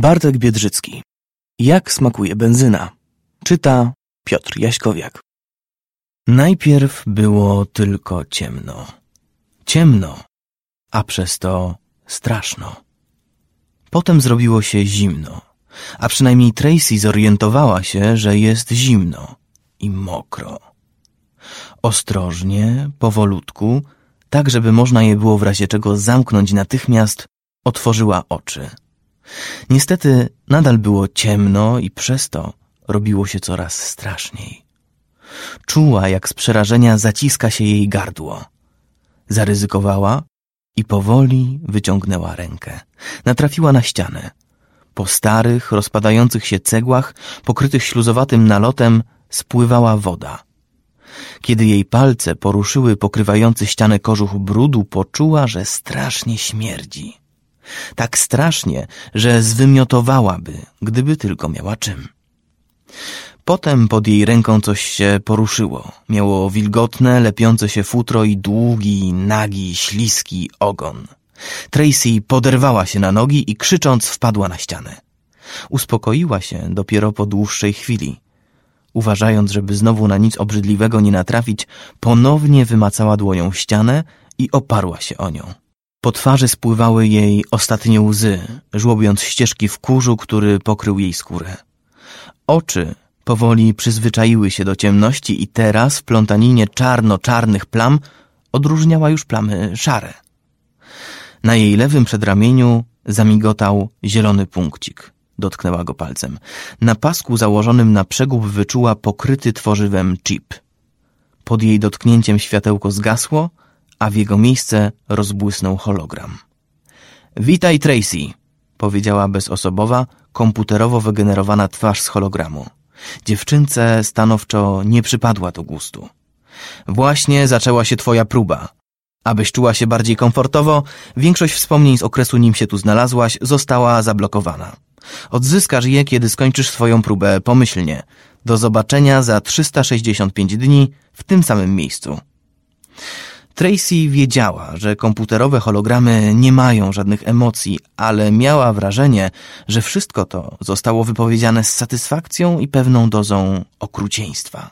Bartek Biedrzycki. Jak smakuje benzyna? Czyta Piotr Jaśkowiak. Najpierw było tylko ciemno. Ciemno, a przez to straszno. Potem zrobiło się zimno, a przynajmniej Tracy zorientowała się, że jest zimno i mokro. Ostrożnie, powolutku, tak żeby można je było w razie czego zamknąć natychmiast, otworzyła oczy. Niestety nadal było ciemno i przez to robiło się coraz straszniej. Czuła, jak z przerażenia zaciska się jej gardło. Zaryzykowała i powoli wyciągnęła rękę. Natrafiła na ścianę. Po starych, rozpadających się cegłach, pokrytych śluzowatym nalotem, spływała woda. Kiedy jej palce poruszyły pokrywający ścianę kożuch brudu, poczuła, że strasznie śmierdzi. Tak strasznie, że zwymiotowałaby, gdyby tylko miała czym. Potem pod jej ręką coś się poruszyło. Miało wilgotne, lepiące się futro i długi, nagi, śliski ogon. Tracy poderwała się na nogi i krzycząc wpadła na ścianę. Uspokoiła się dopiero po dłuższej chwili. Uważając, żeby znowu na nic obrzydliwego nie natrafić, ponownie wymacała dłonią ścianę i oparła się o nią. Po twarzy spływały jej ostatnie łzy, żłobiąc ścieżki w kurzu, który pokrył jej skórę. Oczy powoli przyzwyczaiły się do ciemności i teraz w plątaninie czarno-czarnych plam odróżniała już plamy szare. Na jej lewym przedramieniu zamigotał zielony punkcik. Dotknęła go palcem. Na pasku założonym na przegub wyczuła pokryty tworzywem chip. Pod jej dotknięciem światełko zgasło, a w jego miejsce rozbłysnął hologram. Witaj, Tracy, powiedziała bezosobowa, komputerowo wygenerowana twarz z hologramu. Dziewczynce stanowczo nie przypadła do gustu. Właśnie zaczęła się twoja próba. Abyś czuła się bardziej komfortowo, większość wspomnień z okresu, nim się tu znalazłaś, została zablokowana. Odzyskasz je, kiedy skończysz swoją próbę pomyślnie. Do zobaczenia za 365 dni w tym samym miejscu. Tracy wiedziała, że komputerowe hologramy nie mają żadnych emocji, ale miała wrażenie, że wszystko to zostało wypowiedziane z satysfakcją i pewną dozą okrucieństwa.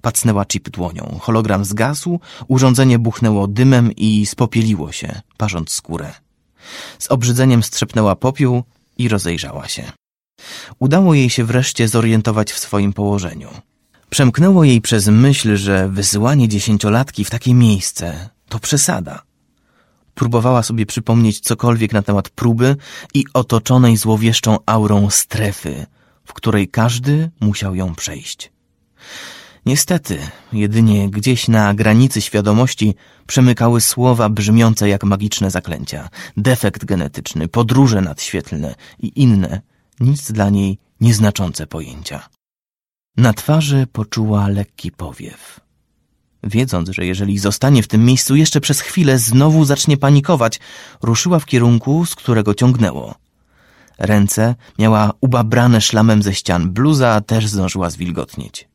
Pacnęła chip dłonią. Hologram zgasł, urządzenie buchnęło dymem i spopieliło się, parząc skórę. Z obrzydzeniem strzepnęła popiół i rozejrzała się. Udało jej się wreszcie zorientować w swoim położeniu. Przemknęło jej przez myśl, że wysyłanie dziesięciolatki w takie miejsce to przesada. Próbowała sobie przypomnieć cokolwiek na temat próby i otoczonej złowieszczą aurą strefy, w której każdy musiał ją przejść. Niestety, jedynie gdzieś na granicy świadomości przemykały słowa brzmiące jak magiczne zaklęcia, defekt genetyczny, podróże nadświetlne i inne, nic dla niej nieznaczące pojęcia. Na twarzy poczuła lekki powiew. Wiedząc, że jeżeli zostanie w tym miejscu jeszcze przez chwilę, znowu zacznie panikować, ruszyła w kierunku, z którego ciągnęło. Ręce miała ubabrane szlamem ze ścian, bluza też zdążyła zwilgotnieć.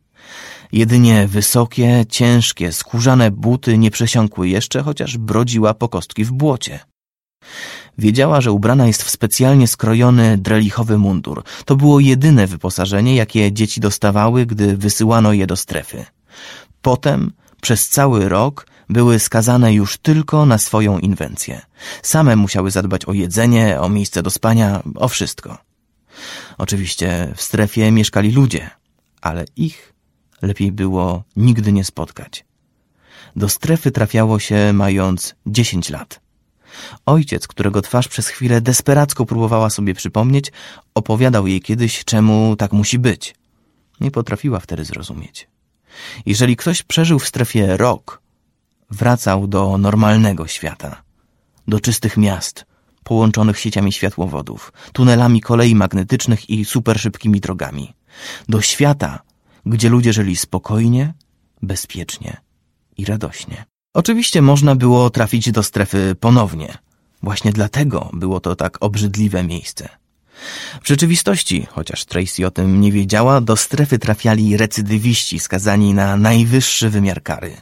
Jedynie wysokie, ciężkie, skórzane buty nie przesiąkły jeszcze, chociaż brodziła po kostki w błocie. Wiedziała, że ubrana jest w specjalnie skrojony drelichowy mundur. To było jedyne wyposażenie, jakie dzieci dostawały, gdy wysyłano je do strefy. Potem, przez cały rok, były skazane już tylko na swoją inwencję. Same musiały zadbać o jedzenie, o miejsce do spania, o wszystko. Oczywiście w strefie mieszkali ludzie, ale ich lepiej było nigdy nie spotkać. Do strefy trafiało się mając dziesięć lat. Ojciec, którego twarz przez chwilę desperacko próbowała sobie przypomnieć, opowiadał jej kiedyś, czemu tak musi być. Nie potrafiła wtedy zrozumieć. Jeżeli ktoś przeżył w strefie rok, wracał do normalnego świata, do czystych miast, połączonych sieciami światłowodów, tunelami kolei magnetycznych i superszybkimi drogami. Do świata, gdzie ludzie żyli spokojnie, bezpiecznie i radośnie. Oczywiście można było trafić do strefy ponownie. Właśnie dlatego było to tak obrzydliwe miejsce. W rzeczywistości, chociaż Tracy o tym nie wiedziała, do strefy trafiali recydywiści skazani na najwyższy wymiar kary.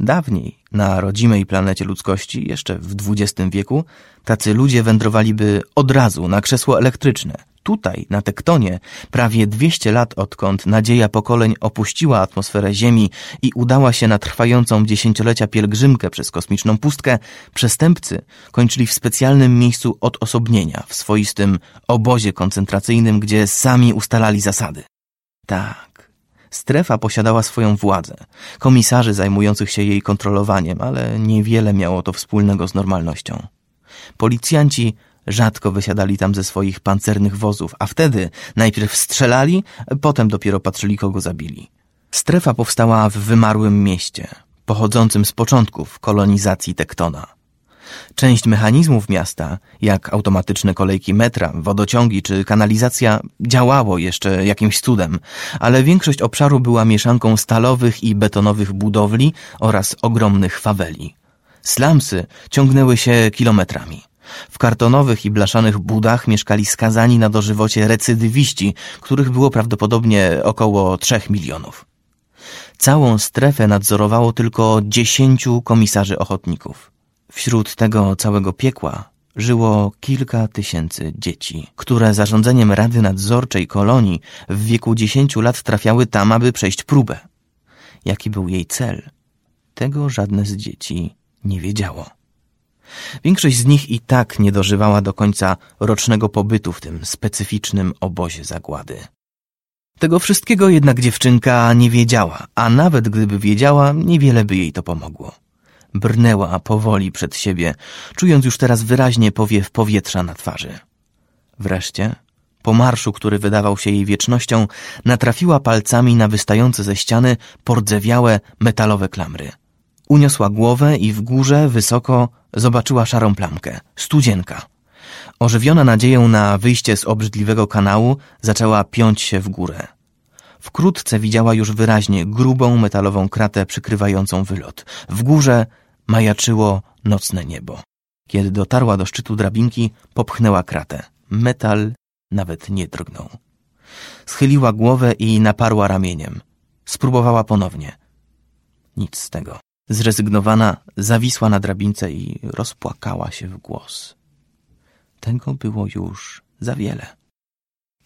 Dawniej, na rodzimej planecie ludzkości, jeszcze w XX wieku, tacy ludzie wędrowaliby od razu na krzesło elektryczne. Tutaj, na Tektonie, prawie 200 lat odkąd nadzieja pokoleń opuściła atmosferę Ziemi i udała się na trwającą dziesięciolecia pielgrzymkę przez kosmiczną pustkę, przestępcy kończyli w specjalnym miejscu odosobnienia, w swoistym obozie koncentracyjnym, gdzie sami ustalali zasady. Tak, Strefa posiadała swoją władzę, komisarzy zajmujących się jej kontrolowaniem, ale niewiele miało to wspólnego z normalnością. Policjanci rzadko wysiadali tam ze swoich pancernych wozów, a wtedy najpierw strzelali, potem dopiero patrzyli, kogo zabili. Strefa powstała w wymarłym mieście, pochodzącym z początków kolonizacji Tektona. Część mechanizmów miasta, jak automatyczne kolejki metra, wodociągi czy kanalizacja, działało jeszcze jakimś cudem, ale większość obszaru była mieszanką stalowych i betonowych budowli oraz ogromnych faweli. Slamsy ciągnęły się kilometrami. W kartonowych i blaszanych budach mieszkali skazani na dożywocie recydywiści, których było prawdopodobnie około trzech milionów. Całą strefę nadzorowało tylko dziesięciu komisarzy ochotników. Wśród tego całego piekła żyło kilka tysięcy dzieci, które zarządzeniem Rady Nadzorczej kolonii w wieku dziesięciu lat trafiały tam, aby przejść próbę. Jaki był jej cel? Tego żadne z dzieci nie wiedziało. Większość z nich i tak nie dożywała do końca rocznego pobytu w tym specyficznym obozie zagłady. Tego wszystkiego jednak dziewczynka nie wiedziała, a nawet gdyby wiedziała, niewiele by jej to pomogło. Brnęła powoli przed siebie, czując już teraz wyraźnie powiew powietrza na twarzy. Wreszcie, po marszu, który wydawał się jej wiecznością, natrafiła palcami na wystające ze ściany pordzewiałe metalowe klamry. Uniosła głowę i w górze, wysoko, zobaczyła szarą plamkę. Studzienka. Ożywiona nadzieją na wyjście z obrzydliwego kanału, zaczęła piąć się w górę. Wkrótce widziała już wyraźnie grubą metalową kratę przykrywającą wylot. W górze majaczyło nocne niebo. Kiedy dotarła do szczytu drabinki, popchnęła kratę. Metal nawet nie drgnął. Schyliła głowę i naparła ramieniem. Spróbowała ponownie. Nic z tego. Zrezygnowana, zawisła na drabince i rozpłakała się w głos. Tego było już za wiele.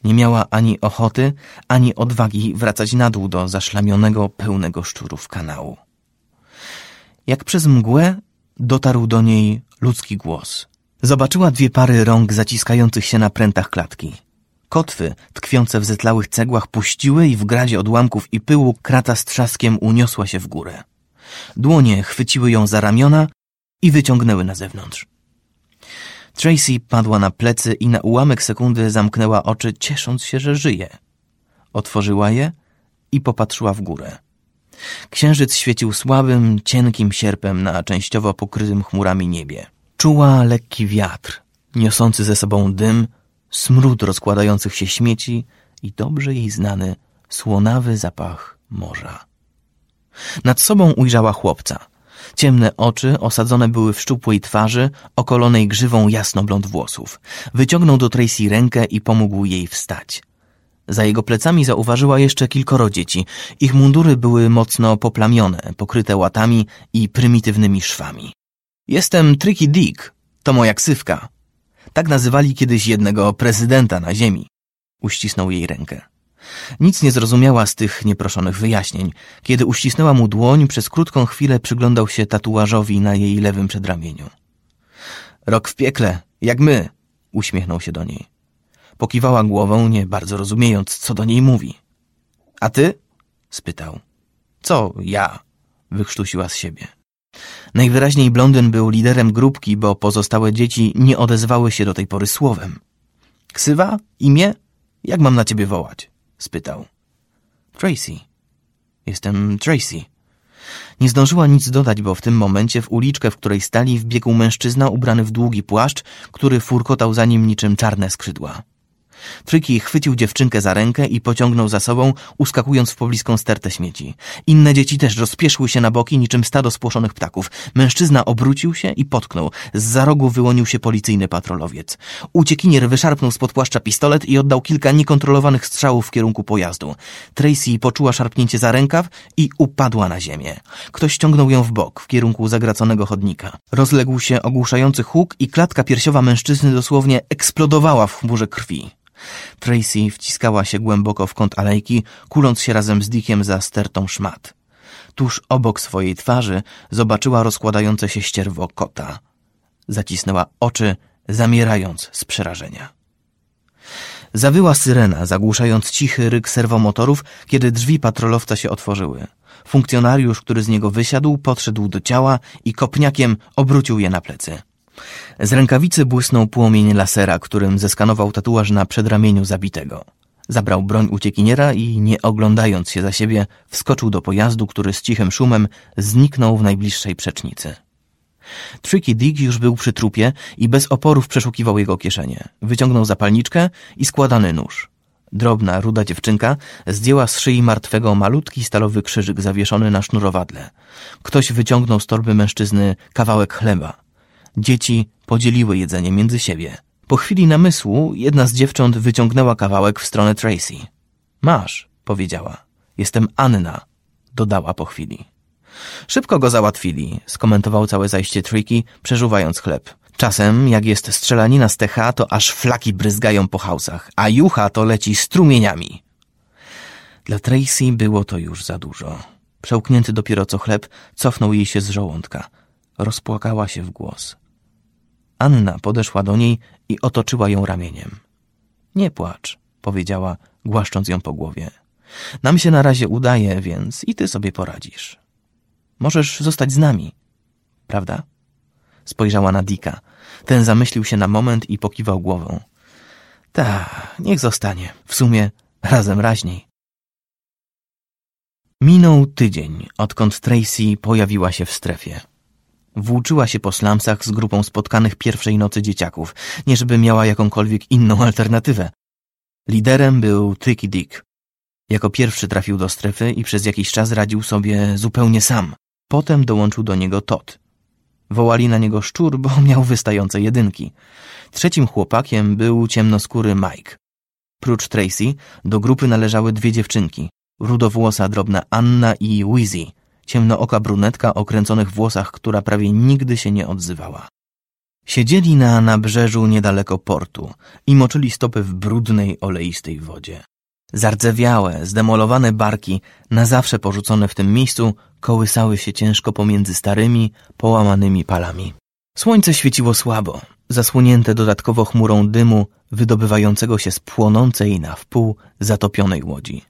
Nie miała ani ochoty, ani odwagi wracać na dół do zaszlamionego, pełnego szczurów kanału. Jak przez mgłę dotarł do niej ludzki głos. Zobaczyła dwie pary rąk zaciskających się na prętach klatki. Kotwy, tkwiące w zetlałych cegłach, puściły i w gradzie odłamków i pyłu krata z trzaskiem uniosła się w górę. Dłonie chwyciły ją za ramiona i wyciągnęły na zewnątrz. Tracy padła na plecy i na ułamek sekundy zamknęła oczy, ciesząc się, że żyje. Otworzyła je i popatrzyła w górę. Księżyc świecił słabym, cienkim sierpem na częściowo pokrytym chmurami niebie. Czuła lekki wiatr, niosący ze sobą dym, smród rozkładających się śmieci i dobrze jej znany, słonawy zapach morza. Nad sobą ujrzała chłopca. Ciemne oczy osadzone były w szczupłej twarzy, okolonej grzywą jasnoblond włosów. Wyciągnął do Tracy rękę i pomógł jej wstać. Za jego plecami zauważyła jeszcze kilkoro dzieci. Ich mundury były mocno poplamione, pokryte łatami i prymitywnymi szwami. Jestem Tricky Dick, to moja ksywka. Tak nazywali kiedyś jednego prezydenta na ziemi. Uścisnął jej rękę. Nic nie zrozumiała z tych nieproszonych wyjaśnień. Kiedy uścisnęła mu dłoń, przez krótką chwilę przyglądał się tatuażowi na jej lewym przedramieniu. Rok w piekle, jak my, uśmiechnął się do niej. Pokiwała głową, nie bardzo rozumiejąc, co do niej mówi. A ty? spytał. Co ja? wykrztusiła z siebie. Najwyraźniej blondyn był liderem grupki, bo pozostałe dzieci nie odezwały się do tej pory słowem. Ksywa? Imię? Jak mam na ciebie wołać? Spytał. Tracy. Jestem Tracy. Nie zdążyła nic dodać, bo w tym momencie w uliczkę, w której stali, wbiegł mężczyzna ubrany w długi płaszcz, który furkotał za nim niczym czarne skrzydła. Tricky chwycił dziewczynkę za rękę i pociągnął za sobą, uskakując w pobliską stertę śmieci. Inne dzieci też rozpieszły się na boki niczym stado spłoszonych ptaków. Mężczyzna obrócił się i potknął. Z za rogu wyłonił się policyjny patrolowiec. Uciekinier wyszarpnął spod płaszcza pistolet i oddał kilka niekontrolowanych strzałów w kierunku pojazdu. Tracy poczuła szarpnięcie za rękaw i upadła na ziemię. Ktoś ściągnął ją w bok, w kierunku zagraconego chodnika. Rozległ się ogłuszający huk i klatka piersiowa mężczyzny dosłownie eksplodowała w chmurze krwi. Tracy wciskała się głęboko w kąt alejki, kuląc się razem z Dickiem za stertą szmat. Tuż obok swojej twarzy zobaczyła rozkładające się ścierwo kota. Zacisnęła oczy, zamierając z przerażenia. Zawyła syrena, zagłuszając cichy ryk serwomotorów, kiedy drzwi patrolowca się otworzyły. Funkcjonariusz, który z niego wysiadł, podszedł do ciała i kopniakiem obrócił je na plecy. Z rękawicy błysnął płomień lasera, którym zeskanował tatuaż na przedramieniu zabitego. Zabrał broń uciekiniera i, nie oglądając się za siebie, wskoczył do pojazdu, który z cichym szumem zniknął w najbliższej przecznicy. Tricky Dick już był przy trupie i bez oporów przeszukiwał jego kieszenie. Wyciągnął zapalniczkę i składany nóż. Drobna, ruda dziewczynka zdjęła z szyi martwego malutki stalowy krzyżyk zawieszony na sznurowadle. Ktoś wyciągnął z torby mężczyzny kawałek chleba. Dzieci podzieliły jedzenie między siebie. Po chwili namysłu jedna z dziewcząt wyciągnęła kawałek w stronę Tracy. Masz, powiedziała. Jestem Anna, dodała po chwili. Szybko go załatwili, skomentował całe zajście Tricky, przeżuwając chleb. Czasem, jak jest strzelanina z TH, to aż flaki bryzgają po hausach, a jucha to leci strumieniami. Dla Tracy było to już za dużo. Przełknięty dopiero co chleb, cofnął jej się z żołądka. Rozpłakała się w głos. Anna podeszła do niej i otoczyła ją ramieniem. Nie płacz, powiedziała, głaszcząc ją po głowie. Nam się na razie udaje, więc i ty sobie poradzisz. Możesz zostać z nami, prawda? Spojrzała na Dika. Ten zamyślił się na moment i pokiwał głową. Ta, niech zostanie. W sumie razem raźniej. Minął tydzień, odkąd Tracy pojawiła się w strefie. Włóczyła się po slumsach z grupą spotkanych pierwszej nocy dzieciaków, nie żeby miała jakąkolwiek inną alternatywę. Liderem był Tricky Dick. Jako pierwszy trafił do strefy i przez jakiś czas radził sobie zupełnie sam. Potem dołączył do niego Todd. Wołali na niego szczur, bo miał wystające jedynki. Trzecim chłopakiem był ciemnoskóry Mike. Prócz Tracy do grupy należały dwie dziewczynki. Rudowłosa drobna Anna i Wizzy, ciemnooka brunetka o kręconych włosach, która prawie nigdy się nie odzywała. Siedzieli na nabrzeżu niedaleko portu i moczyli stopy w brudnej, oleistej wodzie. Zardzewiałe, zdemolowane barki, na zawsze porzucone w tym miejscu, kołysały się ciężko pomiędzy starymi, połamanymi palami. Słońce świeciło słabo, zasłonięte dodatkowo chmurą dymu wydobywającego się z płonącej na wpół zatopionej łodzi.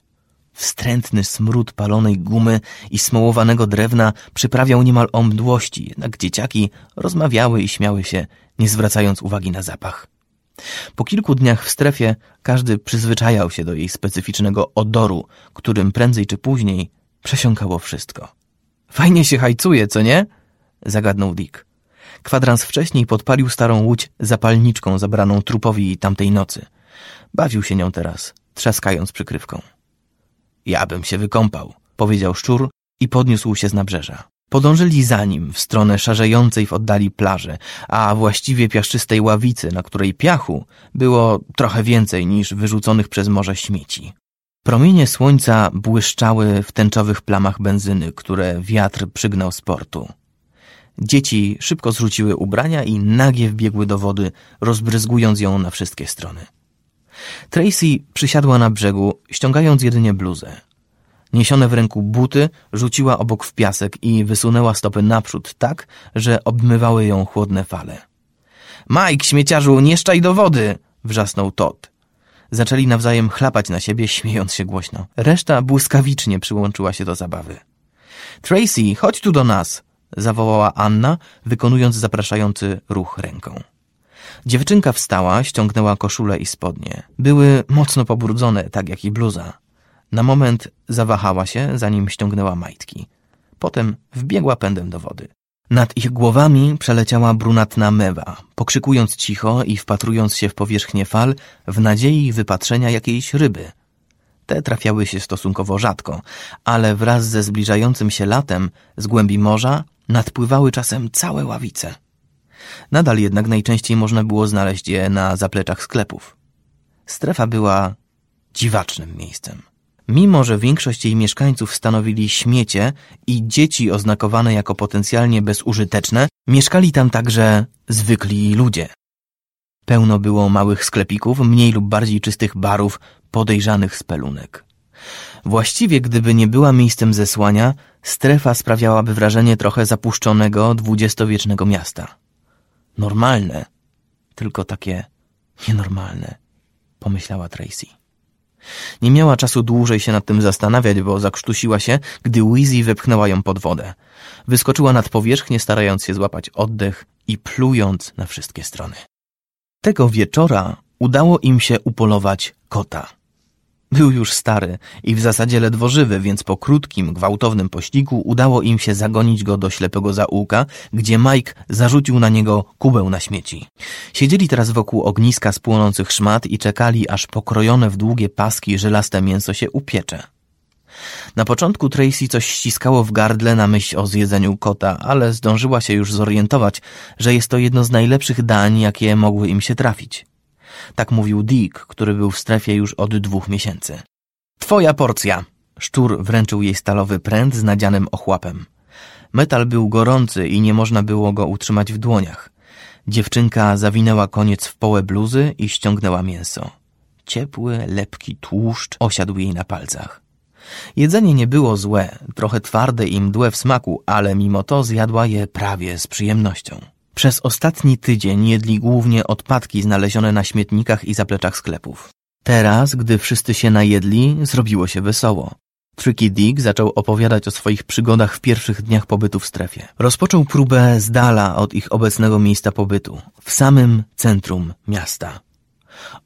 Wstrętny smród palonej gumy i smołowanego drewna przyprawiał niemal o mdłości, jednak dzieciaki rozmawiały i śmiały się, nie zwracając uwagi na zapach. Po kilku dniach w strefie każdy przyzwyczajał się do jej specyficznego odoru, którym prędzej czy później przesiąkało wszystko. Fajnie się hajcuje, co nie? Zagadnął Dick. Kwadrans wcześniej podpalił starą łódź zapalniczką zabraną trupowi tamtej nocy. Bawił się nią teraz, trzaskając przykrywką. Ja bym się wykąpał, powiedział szczur i podniósł się z nabrzeża. Podążyli za nim w stronę szarzejącej w oddali plaży, a właściwie piaszczystej ławicy, na której piachu było trochę więcej niż wyrzuconych przez morze śmieci. Promienie słońca błyszczały w tęczowych plamach benzyny, które wiatr przygnał z portu. Dzieci szybko zrzuciły ubrania i nagie wbiegły do wody, rozbryzgując ją na wszystkie strony. Tracy przysiadła na brzegu, ściągając jedynie bluzę. Niesione w ręku buty rzuciła obok w piasek i wysunęła stopy naprzód tak, że obmywały ją chłodne fale. Mike, śmieciarzu, nie szczaj do wody! wrzasnął Todd. Zaczęli nawzajem chlapać na siebie, śmiejąc się głośno. Reszta błyskawicznie przyłączyła się do zabawy. Tracy, chodź tu do nas! zawołała Anna, wykonując zapraszający ruch ręką. Dziewczynka wstała, ściągnęła koszulę i spodnie. Były mocno pobrudzone, tak jak i bluza. Na moment zawahała się, zanim ściągnęła majtki. Potem wbiegła pędem do wody. Nad ich głowami przeleciała brunatna mewa, pokrzykując cicho i wpatrując się w powierzchnię fal w nadziei wypatrzenia jakiejś ryby. Te trafiały się stosunkowo rzadko, ale wraz ze zbliżającym się latem z głębi morza nadpływały czasem całe ławice. Nadal jednak najczęściej można było znaleźć je na zapleczach sklepów. Strefa była dziwacznym miejscem. Mimo, że większość jej mieszkańców stanowili śmiecie i dzieci oznakowane jako potencjalnie bezużyteczne, mieszkali tam także zwykli ludzie. Pełno było małych sklepików, mniej lub bardziej czystych barów, podejrzanych spelunek. Właściwie, gdyby nie była miejscem zesłania, strefa sprawiałaby wrażenie trochę zapuszczonego dwudziestowiecznego miasta. Normalne, tylko takie nienormalne, pomyślała Tracy. Nie miała czasu dłużej się nad tym zastanawiać, bo zakrztusiła się, gdy Wheezy wepchnęła ją pod wodę. Wyskoczyła nad powierzchnię, starając się złapać oddech i plując na wszystkie strony. Tego wieczora udało im się upolować kota. Był już stary i w zasadzie ledwo żywy, więc po krótkim, gwałtownym pościgu udało im się zagonić go do ślepego zaułka, gdzie Mike zarzucił na niego kubeł na śmieci. Siedzieli teraz wokół ogniska z płonących szmat i czekali, aż pokrojone w długie paski żelaste mięso się upiecze. Na początku Tracy coś ściskało w gardle na myśl o zjedzeniu kota, ale zdążyła się już zorientować, że jest to jedno z najlepszych dań, jakie mogły im się trafić. Tak mówił Dick, który był w strefie już od dwóch miesięcy. Twoja porcja! Szczur wręczył jej stalowy pręt z nadzianym ochłapem. Metal był gorący i nie można było go utrzymać w dłoniach. Dziewczynka zawinęła koniec w połę bluzy i ściągnęła mięso. Ciepły, lepki tłuszcz osiadł jej na palcach. Jedzenie nie było złe, trochę twarde i mdłe w smaku, ale mimo to zjadła je prawie z przyjemnością. Przez ostatni tydzień jedli głównie odpadki znalezione na śmietnikach i zapleczach sklepów. Teraz, gdy wszyscy się najedli, zrobiło się wesoło. Tricky Dick zaczął opowiadać o swoich przygodach w pierwszych dniach pobytu w strefie. Rozpoczął próbę z dala od ich obecnego miejsca pobytu, w samym centrum miasta.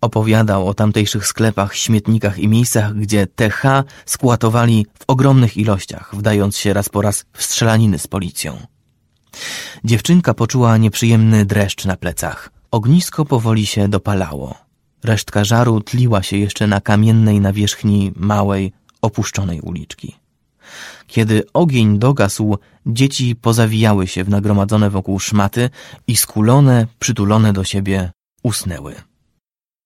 Opowiadał o tamtejszych sklepach, śmietnikach i miejscach, gdzie TH skłatowali w ogromnych ilościach, wdając się raz po raz w strzelaniny z policją. Dziewczynka poczuła nieprzyjemny dreszcz na plecach. Ognisko powoli się dopalało. Resztka żaru tliła się jeszcze na kamiennej nawierzchni małej, opuszczonej uliczki. Kiedy ogień dogasł, dzieci pozawijały się w nagromadzone wokół szmaty i skulone, przytulone do siebie, usnęły.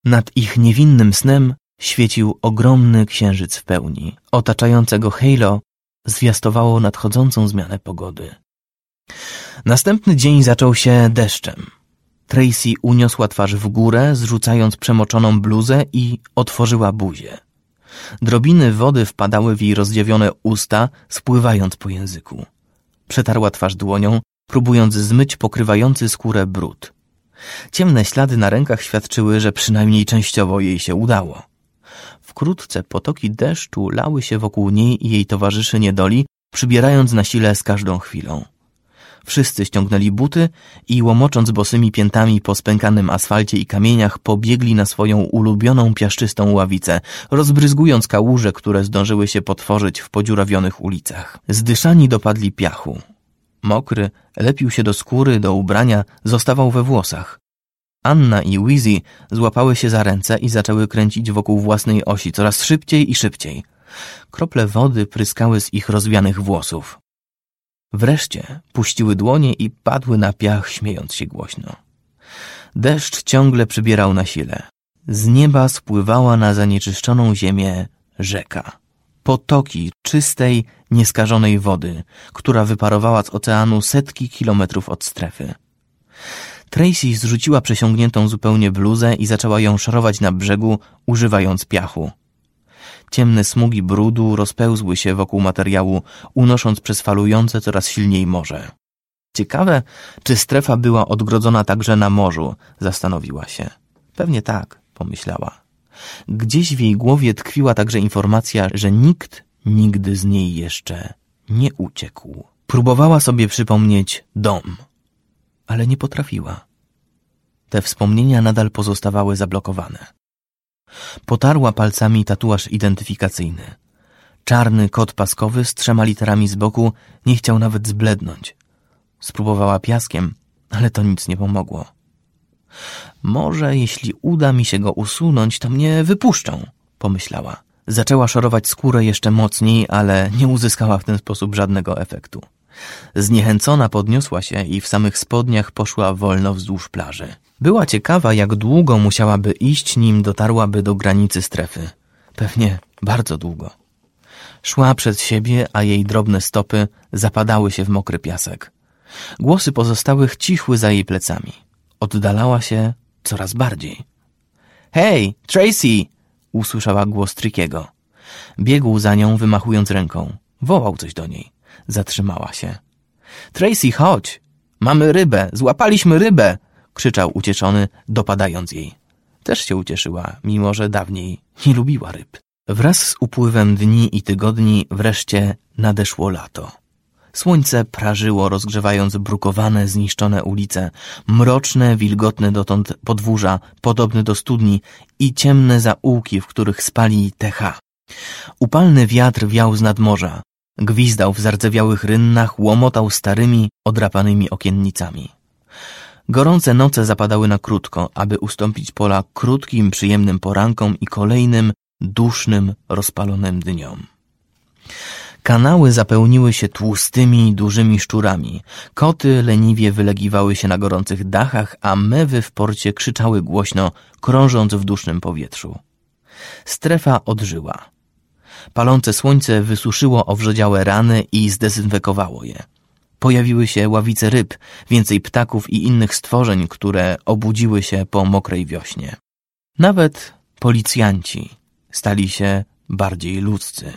Nad ich niewinnym snem świecił ogromny księżyc w pełni. Otaczającego halo zwiastowało nadchodzącą zmianę pogody. Następny dzień zaczął się deszczem. Tracy uniosła twarz w górę, zrzucając przemoczoną bluzę i otworzyła buzię. Drobiny wody wpadały w jej rozdziewione usta, spływając po języku. Przetarła twarz dłonią, próbując zmyć pokrywający skórę brud. Ciemne ślady na rękach świadczyły, że przynajmniej częściowo jej się udało. Wkrótce potoki deszczu lały się wokół niej i jej towarzyszy niedoli, przybierając na sile z każdą chwilą. Wszyscy ściągnęli buty i łomocząc bosymi piętami po spękanym asfalcie i kamieniach pobiegli na swoją ulubioną piaszczystą ławicę, rozbryzgując kałuże, które zdążyły się potworzyć w podziurawionych ulicach. Zdyszani dopadli piachu. Mokry, lepił się do skóry, do ubrania, zostawał we włosach. Anna i Wheezy złapały się za ręce i zaczęły kręcić wokół własnej osi coraz szybciej i szybciej. Krople wody pryskały z ich rozwianych włosów. Wreszcie puściły dłonie i padły na piach, śmiejąc się głośno. Deszcz ciągle przybierał na sile. Z nieba spływała na zanieczyszczoną ziemię rzeka. Potoki czystej, nieskażonej wody, która wyparowała z oceanu setki kilometrów od strefy. Tracy zrzuciła przesiągniętą zupełnie bluzę i zaczęła ją szorować na brzegu, używając piachu. Ciemne smugi brudu rozpełzły się wokół materiału, unosząc przez falujące coraz silniej morze. Ciekawe, czy strefa była odgrodzona także na morzu, zastanowiła się. Pewnie tak, pomyślała. Gdzieś w jej głowie tkwiła także informacja, że nikt nigdy z niej jeszcze nie uciekł. Próbowała sobie przypomnieć dom, ale nie potrafiła. Te wspomnienia nadal pozostawały zablokowane. Potarła palcami tatuaż identyfikacyjny. Czarny kot paskowy z trzema literami z boku nie chciał nawet zblednąć. Spróbowała piaskiem, ale to nic nie pomogło. Może jeśli uda mi się go usunąć, to mnie wypuszczą, pomyślała. Zaczęła szorować skórę jeszcze mocniej, ale nie uzyskała w ten sposób żadnego efektu. Zniechęcona podniosła się i w samych spodniach poszła wolno wzdłuż plaży. Była ciekawa, jak długo musiałaby iść, nim dotarłaby do granicy strefy. Pewnie bardzo długo. Szła przed siebie, a jej drobne stopy zapadały się w mokry piasek. Głosy pozostałych cichły za jej plecami. Oddalała się coraz bardziej. Hej, Tracy! usłyszała głos Trickiego. Biegł za nią, wymachując ręką. Wołał coś do niej. Zatrzymała się. Tracy, chodź! Mamy rybę! Złapaliśmy rybę! Krzyczał ucieszony, dopadając jej. Też się ucieszyła, mimo że dawniej nie lubiła ryb. Wraz z upływem dni i tygodni wreszcie nadeszło lato. Słońce prażyło, rozgrzewając brukowane, zniszczone ulice, mroczne, wilgotne dotąd podwórza, podobne do studni i ciemne zaułki, w których spali TH. Upalny wiatr wiał z nadmorza, gwizdał w zardzewiałych rynnach, łomotał starymi, odrapanymi okiennicami. Gorące noce zapadały na krótko, aby ustąpić pola krótkim, przyjemnym porankom i kolejnym, dusznym, rozpalonym dniom. Kanały zapełniły się tłustymi, dużymi szczurami. Koty leniwie wylegiwały się na gorących dachach, a mewy w porcie krzyczały głośno, krążąc w dusznym powietrzu. Strefa odżyła. Palące słońce wysuszyło owrzodziałe rany i zdezynfekowało je. Pojawiły się ławice ryb, więcej ptaków i innych stworzeń, które obudziły się po mokrej wiośnie. Nawet policjanci stali się bardziej ludzcy.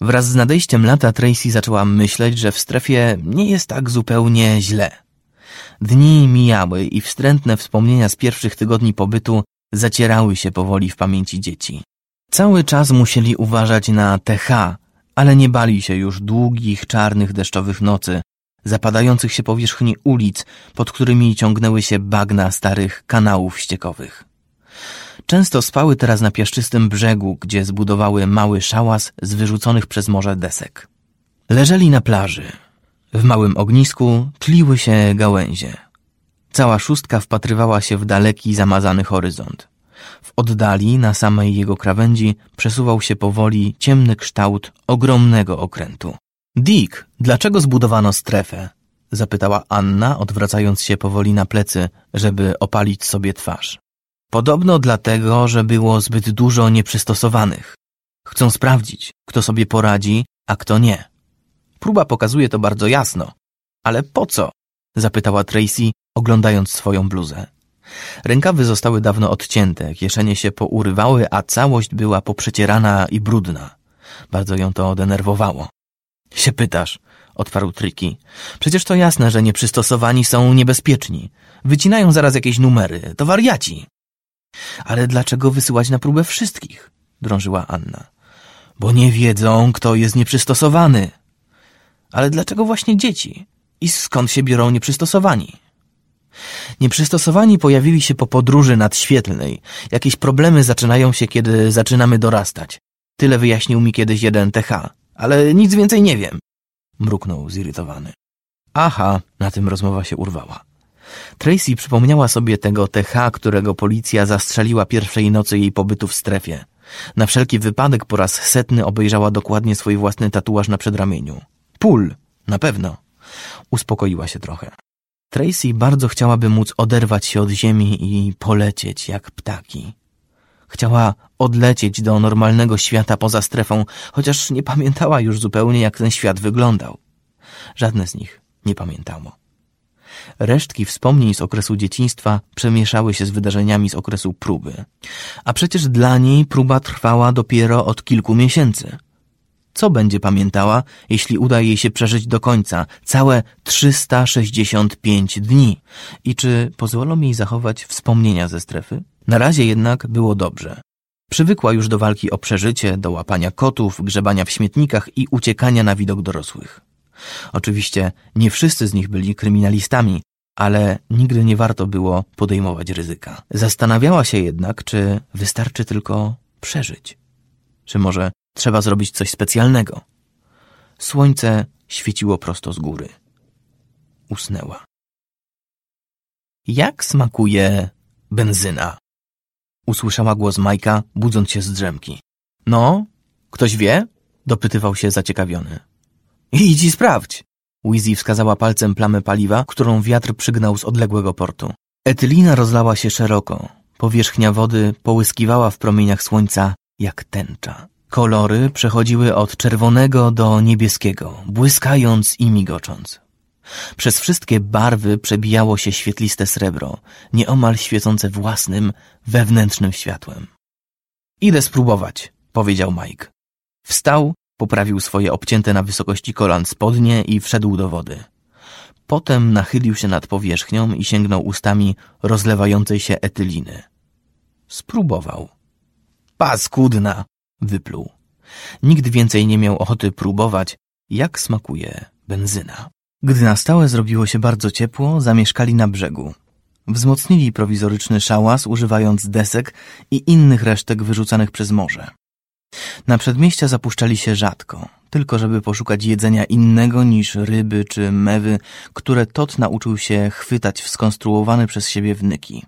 Wraz z nadejściem lata Tracy zaczęła myśleć, że w strefie nie jest tak zupełnie źle. Dni mijały i wstrętne wspomnienia z pierwszych tygodni pobytu zacierały się powoli w pamięci dzieci. Cały czas musieli uważać na TH, ale nie bali się już długich, czarnych, deszczowych nocy, zapadających się powierzchni ulic, pod którymi ciągnęły się bagna starych kanałów ściekowych. Często spały teraz na piaszczystym brzegu, gdzie zbudowały mały szałas z wyrzuconych przez morze desek. Leżeli na plaży. W małym ognisku tliły się gałęzie. Cała szóstka wpatrywała się w daleki, zamazany horyzont. W oddali, na samej jego krawędzi, przesuwał się powoli ciemny kształt ogromnego okrętu. Dick, dlaczego zbudowano strefę? zapytała Anna, odwracając się powoli na plecy, żeby opalić sobie twarz. Podobno dlatego, że było zbyt dużo nieprzystosowanych. Chcą sprawdzić, kto sobie poradzi, a kto nie. Próba pokazuje to bardzo jasno. Ale po co? zapytała Tracy, oglądając swoją bluzę. Rękawy zostały dawno odcięte, kieszenie się pourywały, a całość była poprzecierana i brudna. Bardzo ją to denerwowało. Się pytasz, odparł Triki. Przecież to jasne, że nieprzystosowani są niebezpieczni. Wycinają zaraz jakieś numery. To wariaci. Ale dlaczego wysyłać na próbę wszystkich? drążyła Anna. Bo nie wiedzą, kto jest nieprzystosowany. Ale dlaczego właśnie dzieci? I skąd się biorą nieprzystosowani? Nieprzystosowani pojawili się po podróży nadświetlnej. Jakieś problemy zaczynają się, kiedy zaczynamy dorastać. Tyle wyjaśnił mi kiedyś jeden TH, ale nic więcej nie wiem. Mruknął zirytowany. Aha, na tym rozmowa się urwała. Tracy przypomniała sobie tego TH, którego policja zastrzeliła pierwszej nocy jej pobytu w strefie. Na wszelki wypadek po raz setny obejrzała dokładnie swój własny tatuaż na przedramieniu. Pól, na pewno. Uspokoiła się trochę. Tracy bardzo chciałaby móc oderwać się od ziemi i polecieć jak ptaki. Chciała odlecieć do normalnego świata poza strefą, chociaż nie pamiętała już zupełnie, jak ten świat wyglądał. Żadne z nich nie pamiętało. Resztki wspomnień z okresu dzieciństwa przemieszały się z wydarzeniami z okresu próby. A przecież dla niej próba trwała dopiero od kilku miesięcy. Co będzie pamiętała, jeśli uda jej się przeżyć do końca całe 365 dni? I czy pozwolą jej zachować wspomnienia ze strefy? Na razie jednak było dobrze. Przywykła już do walki o przeżycie, do łapania kotów, grzebania w śmietnikach i uciekania na widok dorosłych. Oczywiście nie wszyscy z nich byli kryminalistami, ale nigdy nie warto było podejmować ryzyka. Zastanawiała się jednak, czy wystarczy tylko przeżyć. Czy może Trzeba zrobić coś specjalnego. Słońce świeciło prosto z góry. Usnęła. Jak smakuje benzyna? Usłyszała głos Majka, budząc się z drzemki. No, ktoś wie? Dopytywał się zaciekawiony. Idź i sprawdź. Wizzy wskazała palcem plamę paliwa, którą wiatr przygnał z odległego portu. Etylina rozlała się szeroko. Powierzchnia wody połyskiwała w promieniach słońca jak tęcza. Kolory przechodziły od czerwonego do niebieskiego, błyskając i migocząc. Przez wszystkie barwy przebijało się świetliste srebro, nieomal świecące własnym, wewnętrznym światłem. Idę spróbować, powiedział Mike. Wstał, poprawił swoje obcięte na wysokości kolan spodnie i wszedł do wody. Potem nachylił się nad powierzchnią i sięgnął ustami rozlewającej się etyliny. Spróbował. Paskudna! Wypluł. Nikt więcej nie miał ochoty próbować, jak smakuje benzyna. Gdy na stałe zrobiło się bardzo ciepło, zamieszkali na brzegu. Wzmocnili prowizoryczny szałas, używając desek i innych resztek wyrzucanych przez morze. Na przedmieścia zapuszczali się rzadko, tylko żeby poszukać jedzenia innego niż ryby czy mewy, które Tot nauczył się chwytać w skonstruowane przez siebie wnyki.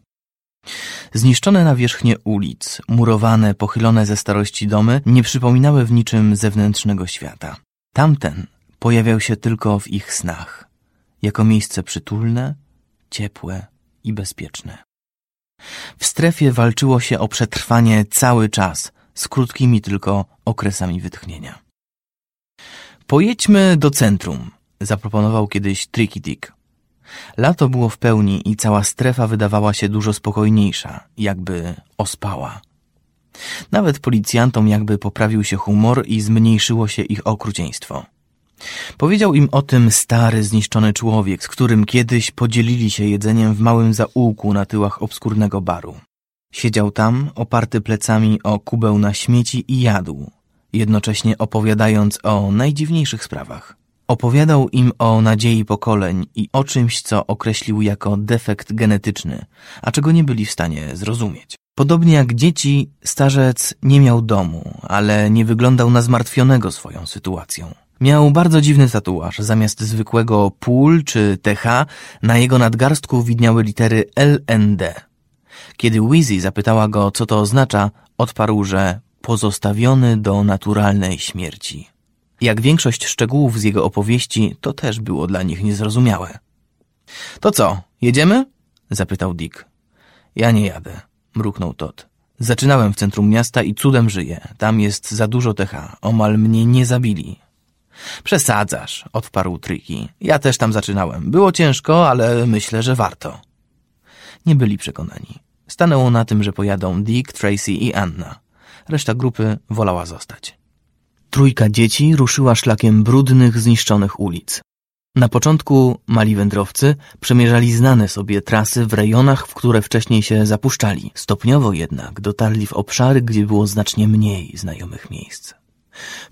Zniszczone nawierzchnie ulic, murowane, pochylone ze starości domy nie przypominały w niczym zewnętrznego świata. Tamten pojawiał się tylko w ich snach, jako miejsce przytulne, ciepłe i bezpieczne. W strefie walczyło się o przetrwanie cały czas, z krótkimi tylko okresami wytchnienia. Pojedźmy do centrum, zaproponował kiedyś Tricky Dick. Lato było w pełni i cała strefa wydawała się dużo spokojniejsza, jakby ospała. Nawet policjantom jakby poprawił się humor i zmniejszyło się ich okrucieństwo. Powiedział im o tym stary, zniszczony człowiek, z którym kiedyś podzielili się jedzeniem w małym zaułku na tyłach obskurnego baru. Siedział tam, oparty plecami o kubeł na śmieci i jadł, jednocześnie opowiadając o najdziwniejszych sprawach. Opowiadał im o nadziei pokoleń i o czymś, co określił jako defekt genetyczny, a czego nie byli w stanie zrozumieć. Podobnie jak dzieci, starzec nie miał domu, ale nie wyglądał na zmartwionego swoją sytuacją. Miał bardzo dziwny tatuaż. Zamiast zwykłego PUL czy TH na jego nadgarstku widniały litery LND. Kiedy Wizzy zapytała go, co to oznacza, odparł, że pozostawiony do naturalnej śmierci. Jak większość szczegółów z jego opowieści, to też było dla nich niezrozumiałe. To co, jedziemy? zapytał Dick. Ja nie jadę, mruknął Todd. Zaczynałem w centrum miasta i cudem żyję. Tam jest za dużo TH. Omal mnie nie zabili. Przesadzasz, odparł Tricky. Ja też tam zaczynałem. Było ciężko, ale myślę, że warto. Nie byli przekonani. Stanęło na tym, że pojadą Dick, Tracy i Anna. Reszta grupy wolała zostać. Trójka dzieci ruszyła szlakiem brudnych, zniszczonych ulic. Na początku mali wędrowcy przemierzali znane sobie trasy w rejonach, w które wcześniej się zapuszczali. Stopniowo jednak dotarli w obszary, gdzie było znacznie mniej znajomych miejsc.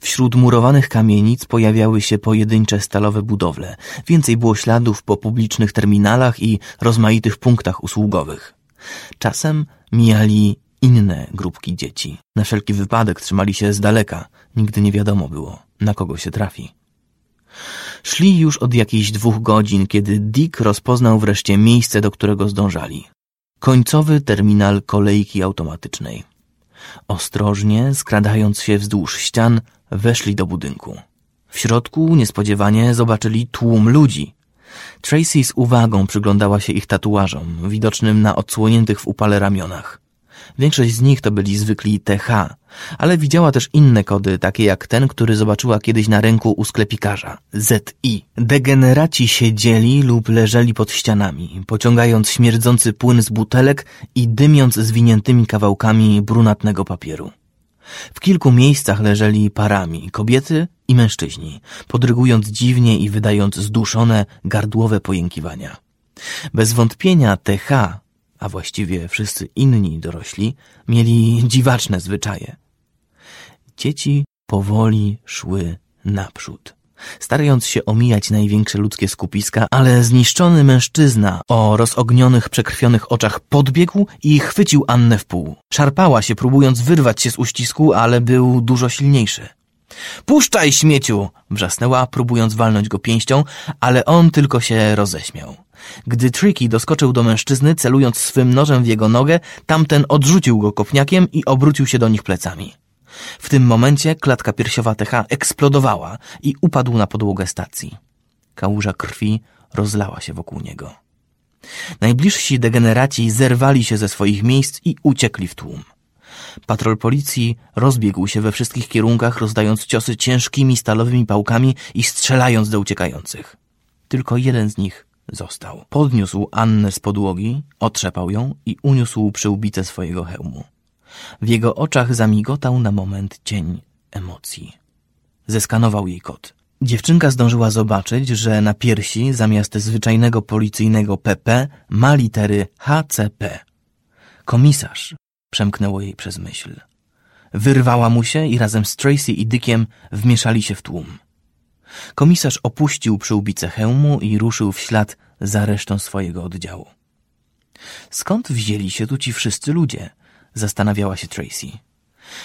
Wśród murowanych kamienic pojawiały się pojedyncze stalowe budowle. Więcej było śladów po publicznych terminalach i rozmaitych punktach usługowych. Czasem mijali inne grupki dzieci. Na wszelki wypadek trzymali się z daleka. Nigdy nie wiadomo było, na kogo się trafi. Szli już od jakichś dwóch godzin, kiedy Dick rozpoznał wreszcie miejsce, do którego zdążali. Końcowy terminal kolejki automatycznej. Ostrożnie, skradając się wzdłuż ścian, weszli do budynku. W środku niespodziewanie zobaczyli tłum ludzi. Tracy z uwagą przyglądała się ich tatuażom, widocznym na odsłoniętych w upale ramionach. Większość z nich to byli zwykli TH, ale widziała też inne kody, takie jak ten, który zobaczyła kiedyś na ręku u sklepikarza. ZI. Degeneraci siedzieli lub leżeli pod ścianami, pociągając śmierdzący płyn z butelek i dymiąc zwiniętymi kawałkami brunatnego papieru. W kilku miejscach leżeli parami, kobiety i mężczyźni, podrygując dziwnie i wydając zduszone, gardłowe pojękiwania. Bez wątpienia TH a właściwie wszyscy inni dorośli, mieli dziwaczne zwyczaje. Dzieci powoli szły naprzód. starając się omijać największe ludzkie skupiska, ale zniszczony mężczyzna o rozognionych, przekrwionych oczach podbiegł i chwycił Annę w pół. Szarpała się, próbując wyrwać się z uścisku, ale był dużo silniejszy. Puszczaj, śmieciu! wrzasnęła, próbując walnąć go pięścią, ale on tylko się roześmiał. Gdy Tricky doskoczył do mężczyzny, celując swym nożem w jego nogę, tamten odrzucił go kopniakiem i obrócił się do nich plecami. W tym momencie klatka piersiowa Techa eksplodowała i upadł na podłogę stacji. Kałuża krwi rozlała się wokół niego. Najbliżsi degeneraci zerwali się ze swoich miejsc i uciekli w tłum. Patrol policji rozbiegł się we wszystkich kierunkach, rozdając ciosy ciężkimi stalowymi pałkami i strzelając do uciekających. Tylko jeden z nich został. Podniósł Annę z podłogi, otrzepał ją i uniósł przyłbicę swojego hełmu. W jego oczach zamigotał na moment cień emocji. Zeskanował jej kod. Dziewczynka zdążyła zobaczyć, że na piersi zamiast zwyczajnego policyjnego PP ma litery HCP. Komisarz, przemknęło jej przez myśl. Wyrwała mu się i razem z Tracy i Dickiem wmieszali się w tłum. Komisarz opuścił przyłbicę hełmu i ruszył w ślad za resztą swojego oddziału. Skąd wzięli się tu ci wszyscy ludzie? Zastanawiała się Tracy.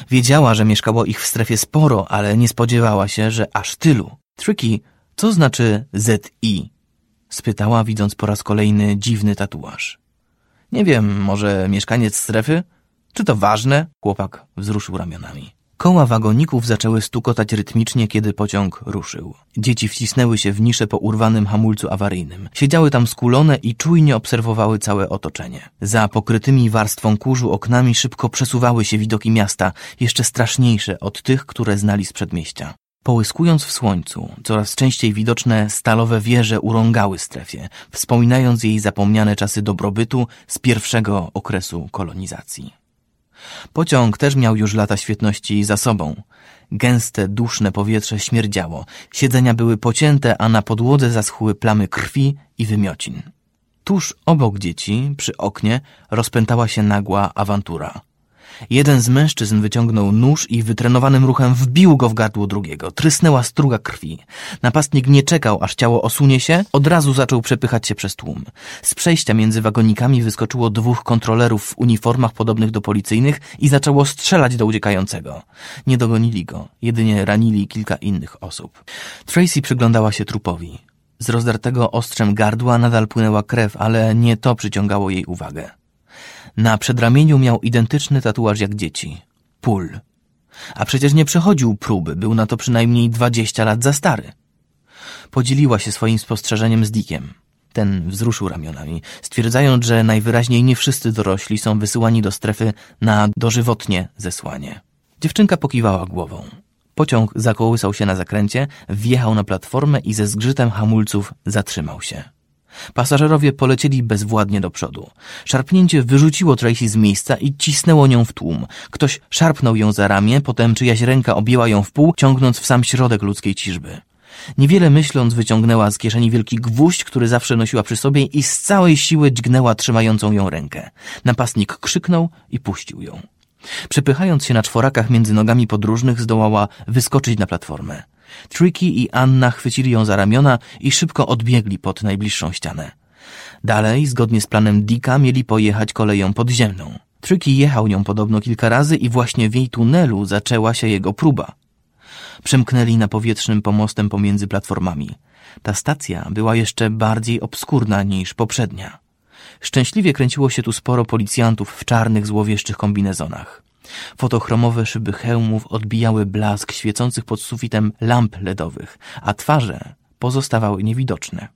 Wiedziała, że mieszkało ich w strefie sporo, ale nie spodziewała się, że aż tylu. Tricky, co znaczy ZI? Spytała, widząc po raz kolejny dziwny tatuaż. Nie wiem, może mieszkaniec strefy? Czy to ważne? Chłopak wzruszył ramionami. Koła wagoników zaczęły stukotać rytmicznie, kiedy pociąg ruszył. Dzieci wcisnęły się w niszę po urwanym hamulcu awaryjnym. Siedziały tam skulone i czujnie obserwowały całe otoczenie. Za pokrytymi warstwą kurzu oknami szybko przesuwały się widoki miasta, jeszcze straszniejsze od tych, które znali z przedmieścia. Połyskując w słońcu, coraz częściej widoczne stalowe wieże urągały strefie, wspominając jej zapomniane czasy dobrobytu z pierwszego okresu kolonizacji. Pociąg też miał już lata świetności za sobą. Gęste, duszne powietrze śmierdziało, siedzenia były pocięte, a na podłodze zaschły plamy krwi i wymiocin. Tuż obok dzieci, przy oknie, rozpętała się nagła awantura. Jeden z mężczyzn wyciągnął nóż i wytrenowanym ruchem wbił go w gardło drugiego. Trysnęła struga krwi. Napastnik nie czekał, aż ciało osunie się, od razu zaczął przepychać się przez tłum. Z przejścia między wagonikami wyskoczyło dwóch kontrolerów w uniformach podobnych do policyjnych i zaczęło strzelać do uciekającego. Nie dogonili go, jedynie ranili kilka innych osób. Tracy przyglądała się trupowi. Z rozdartego ostrzem gardła nadal płynęła krew, ale nie to przyciągało jej uwagę. Na przedramieniu miał identyczny tatuaż jak dzieci. Pól. A przecież nie przechodził próby, był na to przynajmniej dwadzieścia lat za stary. Podzieliła się swoim spostrzeżeniem z Dickiem. Ten wzruszył ramionami, stwierdzając, że najwyraźniej nie wszyscy dorośli są wysyłani do strefy na dożywotnie zesłanie. Dziewczynka pokiwała głową. Pociąg zakołysał się na zakręcie, wjechał na platformę i ze zgrzytem hamulców zatrzymał się. Pasażerowie polecieli bezwładnie do przodu. Szarpnięcie wyrzuciło Tracy z miejsca i cisnęło nią w tłum. Ktoś szarpnął ją za ramię, potem czyjaś ręka objęła ją w pół, ciągnąc w sam środek ludzkiej ciżby. Niewiele myśląc wyciągnęła z kieszeni wielki gwóźdź, który zawsze nosiła przy sobie i z całej siły dźgnęła trzymającą ją rękę. Napastnik krzyknął i puścił ją. Przepychając się na czworakach między nogami podróżnych, zdołała wyskoczyć na platformę. Tricky i Anna chwycili ją za ramiona i szybko odbiegli pod najbliższą ścianę. Dalej, zgodnie z planem Dicka, mieli pojechać koleją podziemną. Tricky jechał nią podobno kilka razy i właśnie w jej tunelu zaczęła się jego próba. Przemknęli na powietrznym pomostem pomiędzy platformami. Ta stacja była jeszcze bardziej obskurna niż poprzednia. Szczęśliwie kręciło się tu sporo policjantów w czarnych, złowieszczych kombinezonach. Fotochromowe szyby hełmów odbijały blask świecących pod sufitem lamp LEDowych, a twarze pozostawały niewidoczne.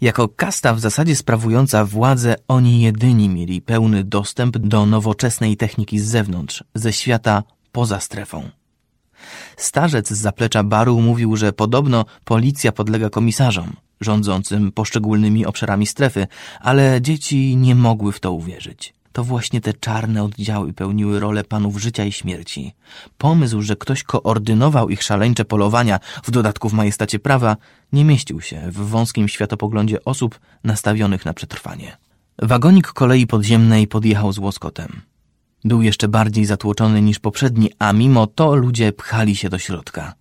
Jako kasta w zasadzie sprawująca władzę, oni jedyni mieli pełny dostęp do nowoczesnej techniki z zewnątrz, ze świata poza strefą. Starzec z zaplecza baru mówił, że podobno policja podlega komisarzom, rządzącym poszczególnymi obszarami strefy, ale dzieci nie mogły w to uwierzyć. To właśnie te czarne oddziały pełniły rolę panów życia i śmierci. Pomysł, że ktoś koordynował ich szaleńcze polowania, w dodatku w majestacie prawa, nie mieścił się w wąskim światopoglądzie osób nastawionych na przetrwanie. Wagonik kolei podziemnej podjechał z łoskotem. Był jeszcze bardziej zatłoczony niż poprzedni, a mimo to ludzie pchali się do środka.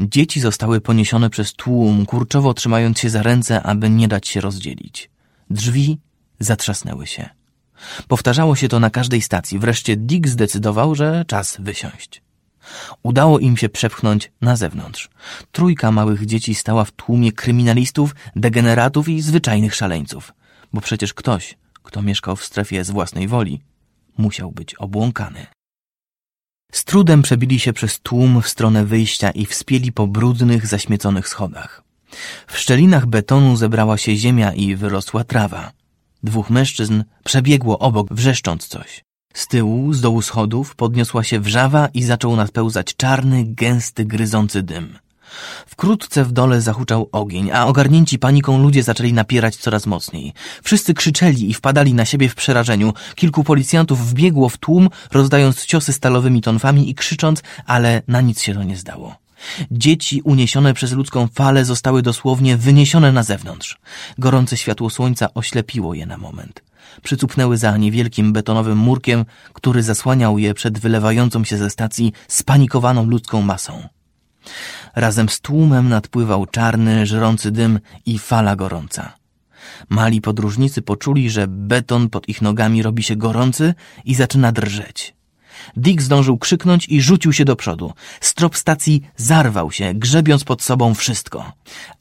Dzieci zostały poniesione przez tłum, kurczowo trzymając się za ręce, aby nie dać się rozdzielić. Drzwi zatrzasnęły się. Powtarzało się to na każdej stacji. Wreszcie Dick zdecydował, że czas wysiąść. Udało im się przepchnąć na zewnątrz. Trójka małych dzieci stała w tłumie kryminalistów, degeneratów i zwyczajnych szaleńców. Bo przecież ktoś, kto mieszkał w strefie z własnej woli, musiał być obłąkany. Z trudem przebili się przez tłum w stronę wyjścia i wspięli po brudnych, zaśmieconych schodach. W szczelinach betonu zebrała się ziemia i wyrosła trawa. Dwóch mężczyzn przebiegło obok, wrzeszcząc coś. Z tyłu, z dołu schodów, podniosła się wrzawa i zaczął nadpełzać czarny, gęsty, gryzący dym. Wkrótce w dole zahuczał ogień, a ogarnięci paniką ludzie zaczęli napierać coraz mocniej. Wszyscy krzyczeli i wpadali na siebie w przerażeniu. Kilku policjantów wbiegło w tłum, rozdając ciosy stalowymi tonfami i krzycząc, ale na nic się to nie zdało. Dzieci uniesione przez ludzką falę zostały dosłownie wyniesione na zewnątrz. Gorące światło słońca oślepiło je na moment. Przycupnęły za niewielkim betonowym murkiem, który zasłaniał je przed wylewającą się ze stacji spanikowaną ludzką masą. Razem z tłumem nadpływał czarny, żrący dym i fala gorąca. Mali podróżnicy poczuli, że beton pod ich nogami robi się gorący i zaczyna drżeć. Dick zdążył krzyknąć i rzucił się do przodu. Strop stacji zarwał się, grzebiąc pod sobą wszystko.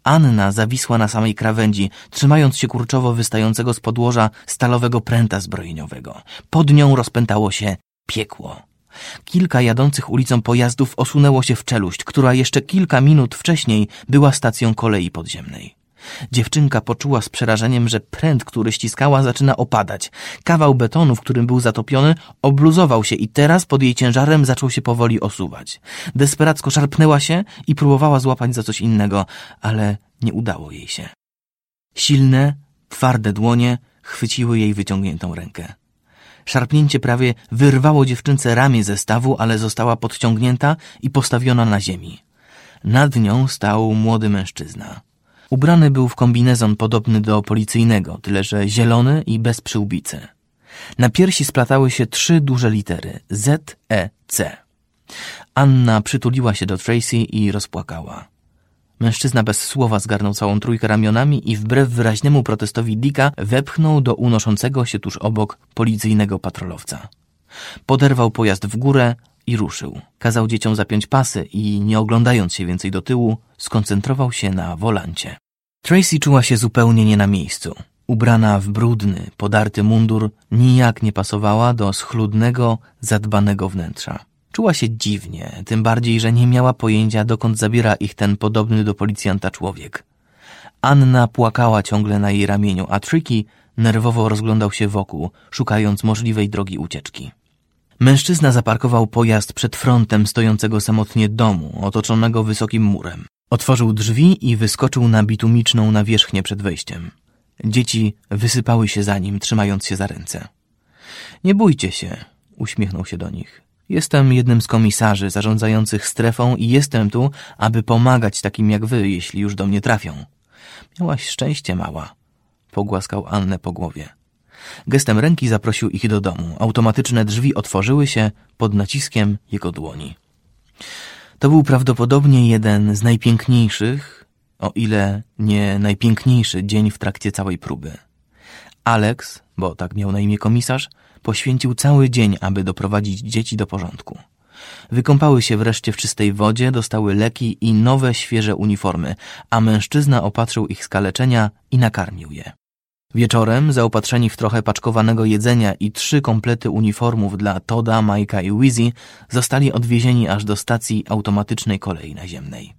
Anna zawisła na samej krawędzi, trzymając się kurczowo wystającego z podłoża stalowego pręta zbrojeniowego. Pod nią rozpętało się piekło. Kilka jadących ulicą pojazdów osunęło się w czeluść, która jeszcze kilka minut wcześniej była stacją kolei podziemnej. Dziewczynka poczuła z przerażeniem, że pręt, który ściskała, zaczyna opadać. Kawał betonu, w którym był zatopiony, obluzował się i teraz pod jej ciężarem zaczął się powoli osuwać. Desperacko szarpnęła się i próbowała złapać za coś innego, ale nie udało jej się. Silne, twarde dłonie chwyciły jej wyciągniętą rękę. Szarpnięcie prawie wyrwało dziewczynce ramię ze stawu, ale została podciągnięta i postawiona na ziemi. Nad nią stał młody mężczyzna. Ubrany był w kombinezon podobny do policyjnego, tyle że zielony i bez przyłbicy. Na piersi splatały się trzy duże litery Z, E, C. Anna przytuliła się do Tracy i rozpłakała. Mężczyzna bez słowa zgarnął całą trójkę ramionami i wbrew wyraźnemu protestowi Dicka wepchnął do unoszącego się tuż obok policyjnego patrolowca. Poderwał pojazd w górę i ruszył. Kazał dzieciom zapiąć pasy i, nie oglądając się więcej do tyłu, skoncentrował się na wolancie. Tracy czuła się zupełnie nie na miejscu. Ubrana w brudny, podarty mundur, nijak nie pasowała do schludnego, zadbanego wnętrza. Czuła się dziwnie, tym bardziej, że nie miała pojęcia, dokąd zabiera ich ten podobny do policjanta człowiek. Anna płakała ciągle na jej ramieniu, a Tricky nerwowo rozglądał się wokół, szukając możliwej drogi ucieczki. Mężczyzna zaparkował pojazd przed frontem stojącego samotnie domu, otoczonego wysokim murem. Otworzył drzwi i wyskoczył na bitumiczną nawierzchnię przed wejściem. Dzieci wysypały się za nim, trzymając się za ręce. Nie bójcie się, uśmiechnął się do nich. Jestem jednym z komisarzy zarządzających strefą i jestem tu, aby pomagać takim jak wy, jeśli już do mnie trafią. Miałaś szczęście, mała. Pogłaskał Annę po głowie. Gestem ręki zaprosił ich do domu. Automatyczne drzwi otworzyły się pod naciskiem jego dłoni. To był prawdopodobnie jeden z najpiękniejszych, o ile nie najpiękniejszy dzień w trakcie całej próby. Alex, bo tak miał na imię komisarz, poświęcił cały dzień, aby doprowadzić dzieci do porządku. Wykąpały się wreszcie w czystej wodzie, dostały leki i nowe, świeże uniformy, a mężczyzna opatrzył ich skaleczenia i nakarmił je. Wieczorem, zaopatrzeni w trochę paczkowanego jedzenia i trzy komplety uniformów dla Toda, Majka i Wizzy, zostali odwiezieni aż do stacji automatycznej kolei naziemnej.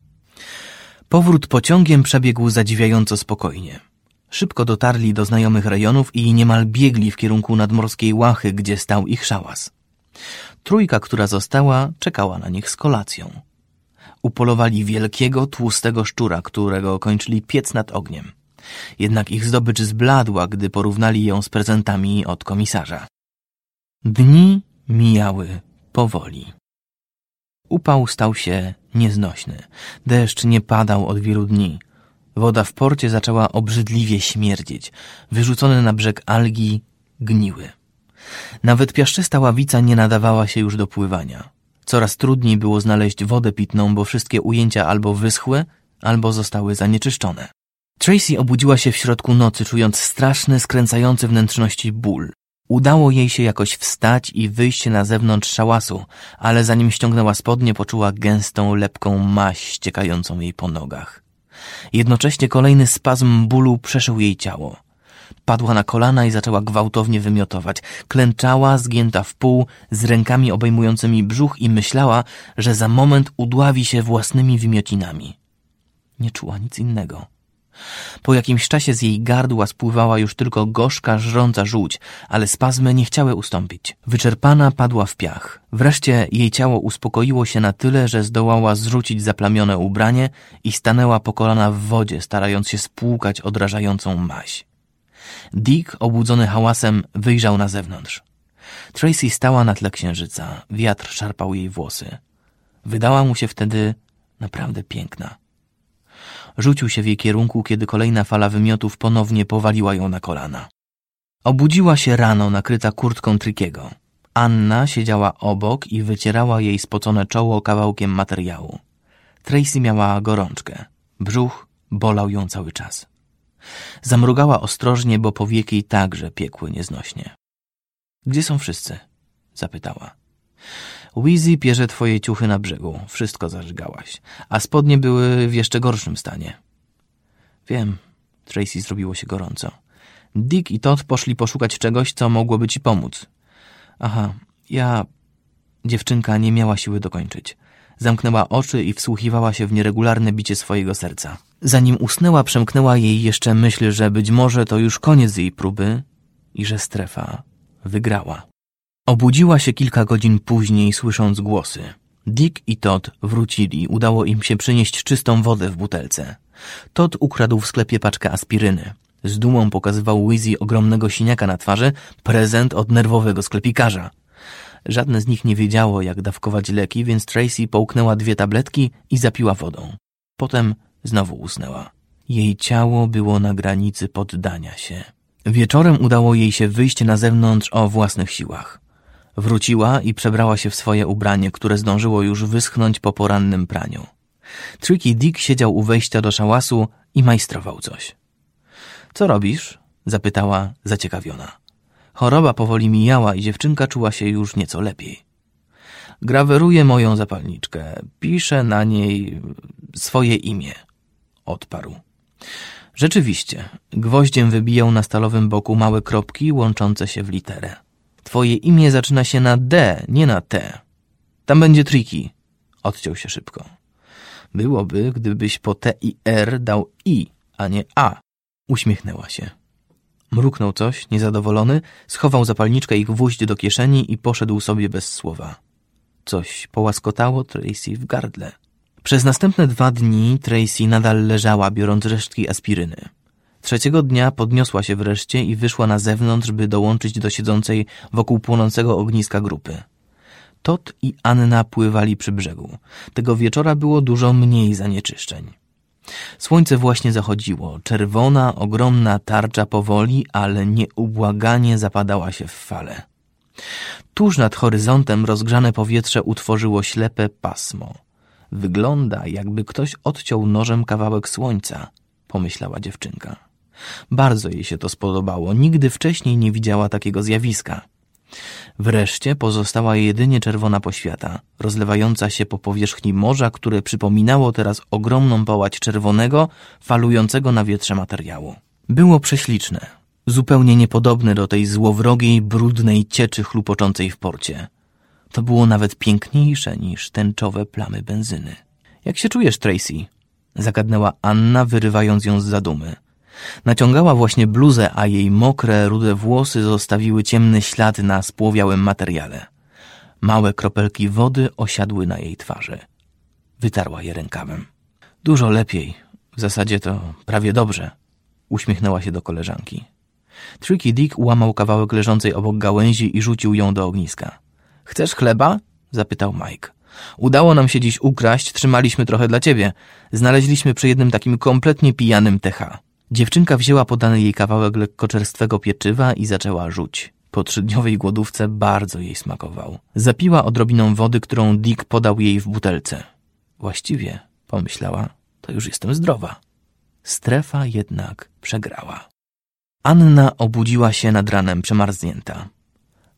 Powrót pociągiem przebiegł zadziwiająco spokojnie. Szybko dotarli do znajomych rejonów i niemal biegli w kierunku nadmorskiej Łachy, gdzie stał ich szałas. Trójka, która została, czekała na nich z kolacją. Upolowali wielkiego, tłustego szczura, którego kończyli piec nad ogniem. Jednak ich zdobycz zbladła, gdy porównali ją z prezentami od komisarza. Dni mijały powoli. Upał stał się nieznośny. Deszcz nie padał od wielu dni. Woda w porcie zaczęła obrzydliwie śmierdzieć. Wyrzucone na brzeg algi gniły. Nawet piaszczysta ławica nie nadawała się już do pływania. Coraz trudniej było znaleźć wodę pitną, bo wszystkie ujęcia albo wyschły, albo zostały zanieczyszczone. Tracy obudziła się w środku nocy, czując straszny, skręcający wnętrzności ból. Udało jej się jakoś wstać i wyjść na zewnątrz szałasu, ale zanim ściągnęła spodnie, poczuła gęstą, lepką maść ściekającą jej po nogach. Jednocześnie kolejny spazm bólu przeszył jej ciało. Padła na kolana i zaczęła gwałtownie wymiotować. Klęczała, zgięta w pół, z rękami obejmującymi brzuch i myślała, że za moment udławi się własnymi wymiocinami. Nie czuła nic innego. Po jakimś czasie z jej gardła spływała już tylko gorzka, żrąca żółć, ale spazmy nie chciały ustąpić. Wyczerpana padła w piach. Wreszcie jej ciało uspokoiło się na tyle, że zdołała zrzucić zaplamione ubranie i stanęła po kolana w wodzie, starając się spłukać odrażającą maź. Dick, obudzony hałasem, wyjrzał na zewnątrz. Tracy stała na tle księżyca. Wiatr szarpał jej włosy. Wydała mu się wtedy naprawdę piękna. Rzucił się w jej kierunku, kiedy kolejna fala wymiotów ponownie powaliła ją na kolana. Obudziła się rano, nakryta kurtką Trikiego. Anna siedziała obok i wycierała jej spocone czoło kawałkiem materiału. Tracy miała gorączkę. Brzuch bolał ją cały czas. Zamrugała ostrożnie, bo powieki także piekły nieznośnie. Gdzie są wszyscy? zapytała. Wheezy pierze twoje ciuchy na brzegu. Wszystko zażygałaś. A spodnie były w jeszcze gorszym stanie. Wiem. Tracy zrobiło się gorąco. Dick i Todd poszli poszukać czegoś, co mogłoby ci pomóc. Aha, ja... Dziewczynka nie miała siły dokończyć. Zamknęła oczy i wsłuchiwała się w nieregularne bicie swojego serca. Zanim usnęła, przemknęła jej jeszcze myśl, że być może to już koniec jej próby i że strefa wygrała. Obudziła się kilka godzin później, słysząc głosy. Dick i Todd wrócili. Udało im się przynieść czystą wodę w butelce. Todd ukradł w sklepie paczkę aspiryny. Z dumą pokazywał Wizzy ogromnego siniaka na twarzy, prezent od nerwowego sklepikarza. Żadne z nich nie wiedziało, jak dawkować leki, więc Tracy połknęła dwie tabletki i zapiła wodą. Potem znowu usnęła. Jej ciało było na granicy poddania się. Wieczorem udało jej się wyjść na zewnątrz o własnych siłach. Wróciła i przebrała się w swoje ubranie, które zdążyło już wyschnąć po porannym praniu. Tricky Dick siedział u wejścia do szałasu i majstrował coś. Co robisz? zapytała zaciekawiona. Choroba powoli mijała i dziewczynka czuła się już nieco lepiej. Graweruję moją zapalniczkę. Piszę na niej swoje imię. Odparł. Rzeczywiście, gwoździem wybijał na stalowym boku małe kropki łączące się w literę. Twoje imię zaczyna się na D, nie na T. Tam będzie triki. Odciął się szybko. Byłoby, gdybyś po T i R dał I, a nie A. Uśmiechnęła się. Mruknął coś, niezadowolony, schował zapalniczkę i gwóźdź do kieszeni i poszedł sobie bez słowa. Coś połaskotało Tracy w gardle. Przez następne dwa dni Tracy nadal leżała, biorąc resztki aspiryny. Trzeciego dnia podniosła się wreszcie i wyszła na zewnątrz, by dołączyć do siedzącej wokół płonącego ogniska grupy. Tot i Anna pływali przy brzegu. Tego wieczora było dużo mniej zanieczyszczeń. Słońce właśnie zachodziło. Czerwona, ogromna tarcza powoli, ale nieubłaganie zapadała się w fale. Tuż nad horyzontem rozgrzane powietrze utworzyło ślepe pasmo. Wygląda, jakby ktoś odciął nożem kawałek słońca, pomyślała dziewczynka. Bardzo jej się to spodobało. Nigdy wcześniej nie widziała takiego zjawiska. Wreszcie pozostała jedynie czerwona poświata, rozlewająca się po powierzchni morza, które przypominało teraz ogromną połać czerwonego, falującego na wietrze materiału. Było prześliczne, zupełnie niepodobne do tej złowrogiej, brudnej cieczy chlupoczącej w porcie. To było nawet piękniejsze niż tęczowe plamy benzyny. Jak się czujesz, Tracy? Zagadnęła Anna, wyrywając ją z zadumy. Naciągała właśnie bluzę, a jej mokre, rude włosy zostawiły ciemny ślad na spłowiałym materiale. Małe kropelki wody osiadły na jej twarzy. Wytarła je rękawem. Dużo lepiej. W zasadzie to prawie dobrze. Uśmiechnęła się do koleżanki. Tricky Dick łamał kawałek leżącej obok gałęzi i rzucił ją do ogniska. Chcesz chleba? zapytał Mike. Udało nam się dziś ukraść, trzymaliśmy trochę dla ciebie. Znaleźliśmy przy jednym takim kompletnie pijanym TH. Dziewczynka wzięła podany jej kawałek lekkoczerstwego pieczywa i zaczęła rzuć. Po trzydniowej głodówce bardzo jej smakował. Zapiła odrobiną wody, którą Dick podał jej w butelce. Właściwie, pomyślała, to już jestem zdrowa. Strefa jednak przegrała. Anna obudziła się nad ranem przemarznięta.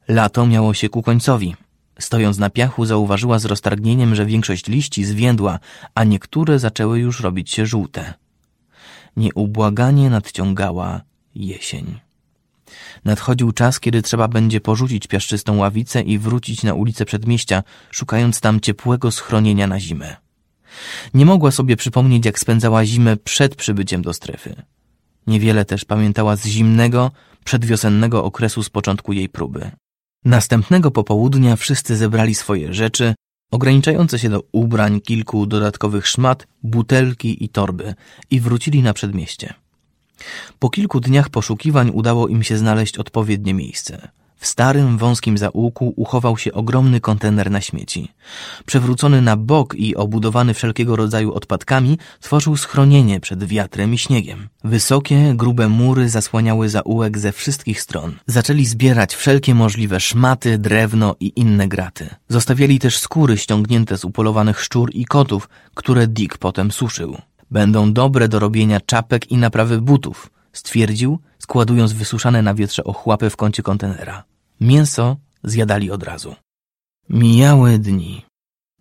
Lato miało się ku końcowi. Stojąc na piachu, zauważyła z roztargnieniem, że większość liści zwiędła, a niektóre zaczęły już robić się żółte. Nieubłaganie nadciągała jesień. Nadchodził czas, kiedy trzeba będzie porzucić piaszczystą ławicę i wrócić na ulicę przedmieścia, szukając tam ciepłego schronienia na zimę. Nie mogła sobie przypomnieć, jak spędzała zimę przed przybyciem do strefy. Niewiele też pamiętała z zimnego, przedwiosennego okresu z początku jej próby. Następnego popołudnia wszyscy zebrali swoje rzeczy, ograniczające się do ubrań, kilku dodatkowych szmat, butelki i torby i wrócili na przedmieście. Po kilku dniach poszukiwań udało im się znaleźć odpowiednie miejsce. W starym, wąskim zaułku uchował się ogromny kontener na śmieci. Przewrócony na bok i obudowany wszelkiego rodzaju odpadkami, tworzył schronienie przed wiatrem i śniegiem. Wysokie, grube mury zasłaniały zaułek ze wszystkich stron. Zaczęli zbierać wszelkie możliwe szmaty, drewno i inne graty. Zostawiali też skóry ściągnięte z upolowanych szczur i kotów, które Dick potem suszył. Będą dobre do robienia czapek i naprawy butów, stwierdził, składując wysuszane na wietrze ochłapy w kącie kontenera. Mięso zjadali od razu. Mijały dni.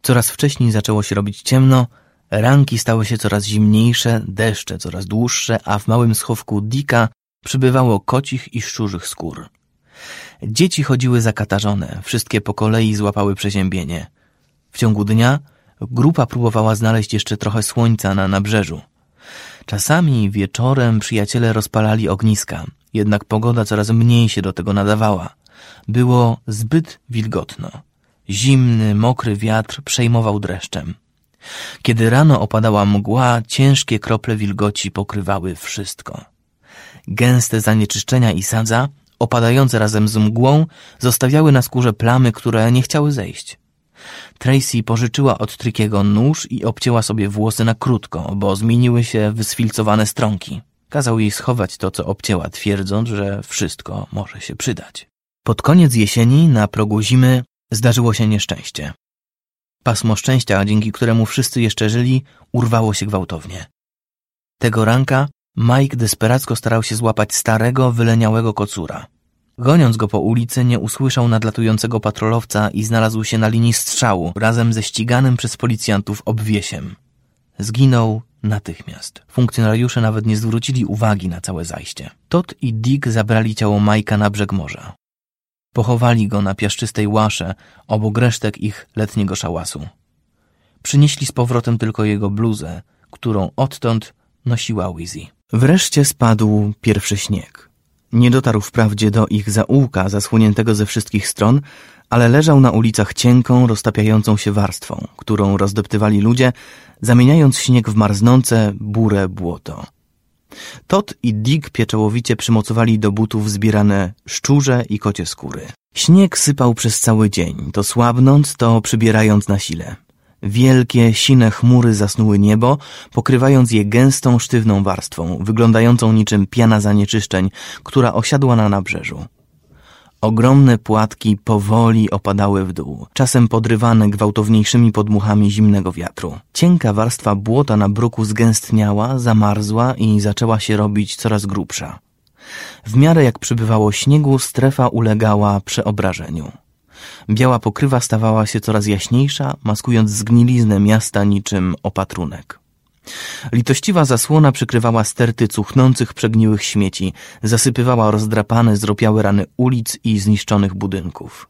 Coraz wcześniej zaczęło się robić ciemno, ranki stały się coraz zimniejsze, deszcze coraz dłuższe, a w małym schowku Dika przybywało kocich i szczurzych skór. Dzieci chodziły zakatarzone, wszystkie po kolei złapały przeziębienie. W ciągu dnia grupa próbowała znaleźć jeszcze trochę słońca na nabrzeżu. Czasami wieczorem przyjaciele rozpalali ogniska, jednak pogoda coraz mniej się do tego nadawała. Było zbyt wilgotno. Zimny, mokry wiatr przejmował dreszczem. Kiedy rano opadała mgła, ciężkie krople wilgoci pokrywały wszystko. Gęste zanieczyszczenia i sadza, opadające razem z mgłą, zostawiały na skórze plamy, które nie chciały zejść. Tracy pożyczyła od Trikiego nóż i obcięła sobie włosy na krótko, bo zmieniły się wysfilcowane stronki. Kazał jej schować to, co obcięła, twierdząc, że wszystko może się przydać. Pod koniec jesieni, na progu zimy, zdarzyło się nieszczęście. Pasmo szczęścia, dzięki któremu wszyscy jeszcze żyli, urwało się gwałtownie. Tego ranka Mike desperacko starał się złapać starego, wyleniałego kocura. Goniąc go po ulicy, nie usłyszał nadlatującego patrolowca i znalazł się na linii strzału razem ze ściganym przez policjantów obwiesiem. Zginął natychmiast. Funkcjonariusze nawet nie zwrócili uwagi na całe zajście. Todd i Dick zabrali ciało Majka na brzeg morza. Pochowali go na piaszczystej łasze, obok resztek ich letniego szałasu. Przynieśli z powrotem tylko jego bluzę, którą odtąd nosiła Wizzy. Wreszcie spadł pierwszy śnieg. Nie dotarł wprawdzie do ich zaułka zasłoniętego ze wszystkich stron, ale leżał na ulicach cienką, roztapiającą się warstwą, którą rozdeptywali ludzie, zamieniając śnieg w marznące, burę błoto. Tot i Dick pieczołowicie przymocowali do butów zbierane szczurze i kocie skóry. Śnieg sypał przez cały dzień, to słabnąc, to przybierając na sile. Wielkie, sine chmury zasnuły niebo, pokrywając je gęstą, sztywną warstwą, wyglądającą niczym piana zanieczyszczeń, która osiadła na nabrzeżu. Ogromne płatki powoli opadały w dół, czasem podrywane gwałtowniejszymi podmuchami zimnego wiatru. Cienka warstwa błota na bruku zgęstniała, zamarzła i zaczęła się robić coraz grubsza. W miarę jak przybywało śniegu, strefa ulegała przeobrażeniu. Biała pokrywa stawała się coraz jaśniejsza, maskując zgniliznę miasta niczym opatrunek. Litościwa zasłona przykrywała sterty cuchnących, przegniłych śmieci, zasypywała rozdrapane, zropiałe rany ulic i zniszczonych budynków.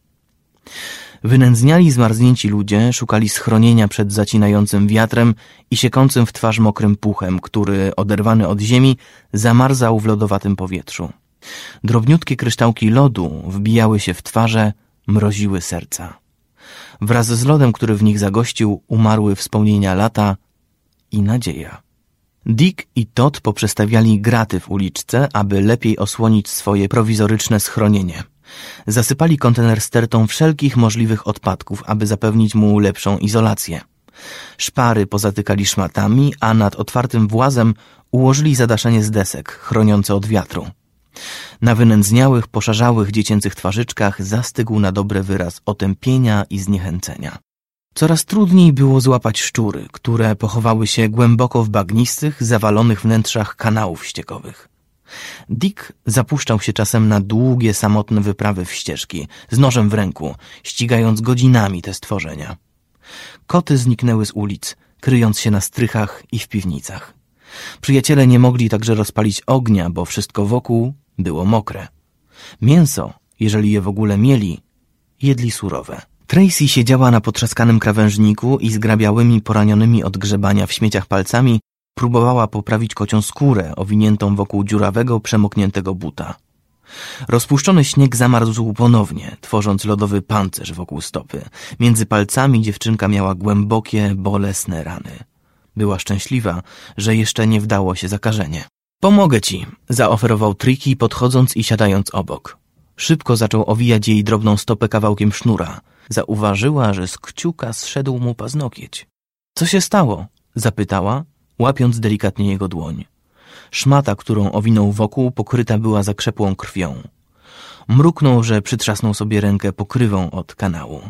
Wynędzniali zmarznięci ludzie szukali schronienia przed zacinającym wiatrem i siekącym w twarz mokrym puchem, który, oderwany od ziemi, zamarzał w lodowatym powietrzu. Drobniutkie kryształki lodu wbijały się w twarze, mroziły serca. Wraz z lodem, który w nich zagościł, umarły wspomnienia lata i nadzieja. Dick i Todd poprzestawiali graty w uliczce, aby lepiej osłonić swoje prowizoryczne schronienie. Zasypali kontener stertą wszelkich możliwych odpadków, aby zapewnić mu lepszą izolację. Szpary pozatykali szmatami, a nad otwartym włazem ułożyli zadaszenie z desek, chroniące od wiatru. Na wynędzniałych, poszarzałych dziecięcych twarzyczkach zastygł na dobre wyraz otępienia i zniechęcenia. Coraz trudniej było złapać szczury, które pochowały się głęboko w bagnistych, zawalonych wnętrzach kanałów ściekowych. Dick zapuszczał się czasem na długie, samotne wyprawy w ścieżki, z nożem w ręku, ścigając godzinami te stworzenia. Koty zniknęły z ulic, kryjąc się na strychach i w piwnicach. Przyjaciele nie mogli także rozpalić ognia, bo wszystko wokół było mokre. Mięso, jeżeli je w ogóle mieli, jedli surowe. Tracy siedziała na potrzaskanym krawężniku i zgrabiałymi poranionymi od grzebania w śmieciach palcami próbowała poprawić kocią skórę owiniętą wokół dziurawego, przemokniętego buta. Rozpuszczony śnieg zamarzł ponownie, tworząc lodowy pancerz wokół stopy. Między palcami dziewczynka miała głębokie, bolesne rany. Była szczęśliwa, że jeszcze nie wdało się zakażenie. Pomogę ci, zaoferował Triki, podchodząc i siadając obok. Szybko zaczął owijać jej drobną stopę kawałkiem sznura. Zauważyła, że z kciuka zszedł mu paznokieć. Co się stało? zapytała, łapiąc delikatnie jego dłoń. Szmata, którą owinął wokół, pokryta była zakrzepłą krwią. Mruknął, że przytrzasnął sobie rękę pokrywą od kanału.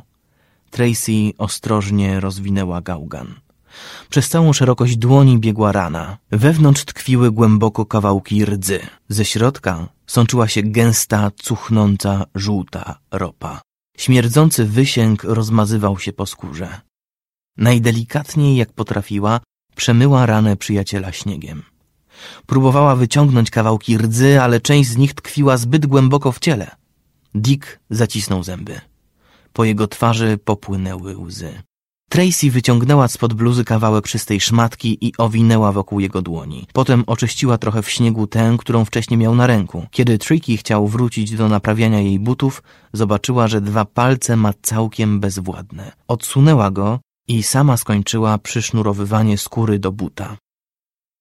Tracy ostrożnie rozwinęła gałgan. Przez całą szerokość dłoni biegła rana. Wewnątrz tkwiły głęboko kawałki rdzy. Ze środka sączyła się gęsta, cuchnąca, żółta ropa. Śmierdzący wysięg rozmazywał się po skórze. Najdelikatniej jak potrafiła, przemyła ranę przyjaciela śniegiem. Próbowała wyciągnąć kawałki rdzy, ale część z nich tkwiła zbyt głęboko w ciele. Dick zacisnął zęby. Po jego twarzy popłynęły łzy. Tracy wyciągnęła spod bluzy kawałek czystej szmatki i owinęła wokół jego dłoni. Potem oczyściła trochę w śniegu tę, którą wcześniej miał na ręku. Kiedy Tricky chciał wrócić do naprawiania jej butów, zobaczyła, że dwa palce ma całkiem bezwładne. Odsunęła go i sama skończyła przysznurowywanie skóry do buta.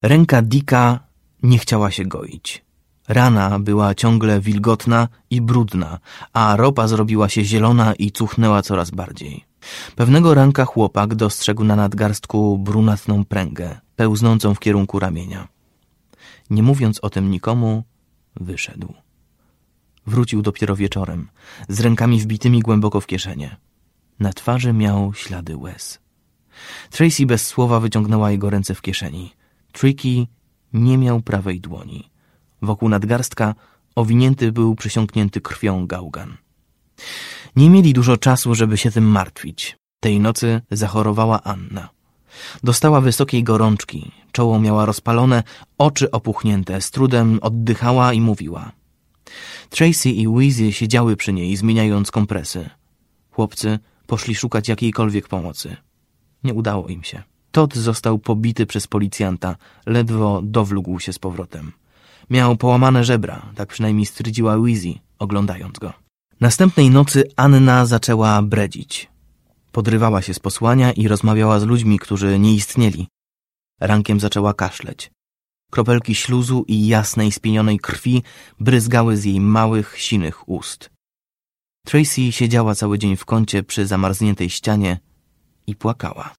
Ręka Dika nie chciała się goić. Rana była ciągle wilgotna i brudna, a ropa zrobiła się zielona i cuchnęła coraz bardziej. Pewnego ranka chłopak dostrzegł na nadgarstku brunatną pręgę, pełznącą w kierunku ramienia. Nie mówiąc o tym nikomu, wyszedł. Wrócił dopiero wieczorem, z rękami wbitymi głęboko w kieszenie. Na twarzy miał ślady łez. Tracy bez słowa wyciągnęła jego ręce w kieszeni. Tricky nie miał prawej dłoni. Wokół nadgarstka owinięty był przysiąknięty krwią gałgan. Nie mieli dużo czasu, żeby się tym martwić. Tej nocy zachorowała Anna. Dostała wysokiej gorączki, czoło miała rozpalone, oczy opuchnięte, z trudem oddychała i mówiła. Tracy i Weezy siedziały przy niej, zmieniając kompresy. Chłopcy poszli szukać jakiejkolwiek pomocy. Nie udało im się. Todd został pobity przez policjanta, ledwo dowlógł się z powrotem. Miał połamane żebra, tak przynajmniej stwierdziła Weezy, oglądając go. Następnej nocy Anna zaczęła bredzić. Podrywała się z posłania i rozmawiała z ludźmi, którzy nie istnieli. Rankiem zaczęła kaszleć. Kropelki śluzu i jasnej, spienionej krwi bryzgały z jej małych, sinych ust. Tracy siedziała cały dzień w kącie przy zamarzniętej ścianie i płakała.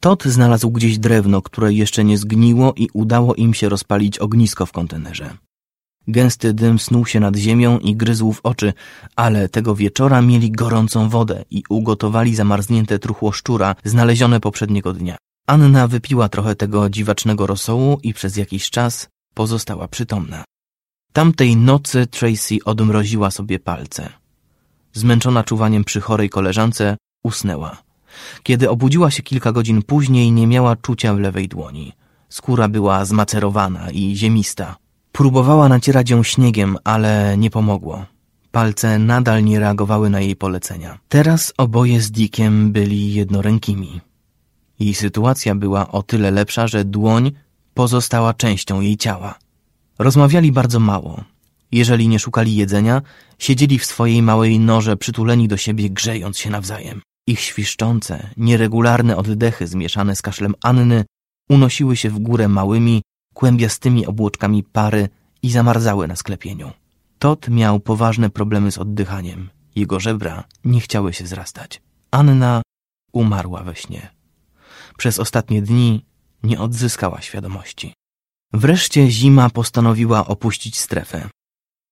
Todd znalazł gdzieś drewno, które jeszcze nie zgniło i udało im się rozpalić ognisko w kontenerze. Gęsty dym snuł się nad ziemią i gryzł w oczy, ale tego wieczora mieli gorącą wodę i ugotowali zamarznięte truchło szczura znalezione poprzedniego dnia. Anna wypiła trochę tego dziwacznego rosołu i przez jakiś czas pozostała przytomna. Tamtej nocy Tracy odmroziła sobie palce. Zmęczona czuwaniem przy chorej koleżance, usnęła. Kiedy obudziła się kilka godzin później, nie miała czucia w lewej dłoni. Skóra była zmacerowana i ziemista. Próbowała nacierać ją śniegiem, ale nie pomogło. Palce nadal nie reagowały na jej polecenia. Teraz oboje z Dickiem byli jednorękimi. Jej sytuacja była o tyle lepsza, że dłoń pozostała częścią jej ciała. Rozmawiali bardzo mało. Jeżeli nie szukali jedzenia, siedzieli w swojej małej norze przytuleni do siebie, grzejąc się nawzajem. Ich świszczące, nieregularne oddechy zmieszane z kaszlem Anny unosiły się w górę małymi, kłębiastymi obłoczkami pary i zamarzały na sklepieniu. Tot miał poważne problemy z oddychaniem. Jego żebra nie chciały się zrastać. Anna umarła we śnie. Przez ostatnie dni nie odzyskała świadomości. Wreszcie zima postanowiła opuścić strefę.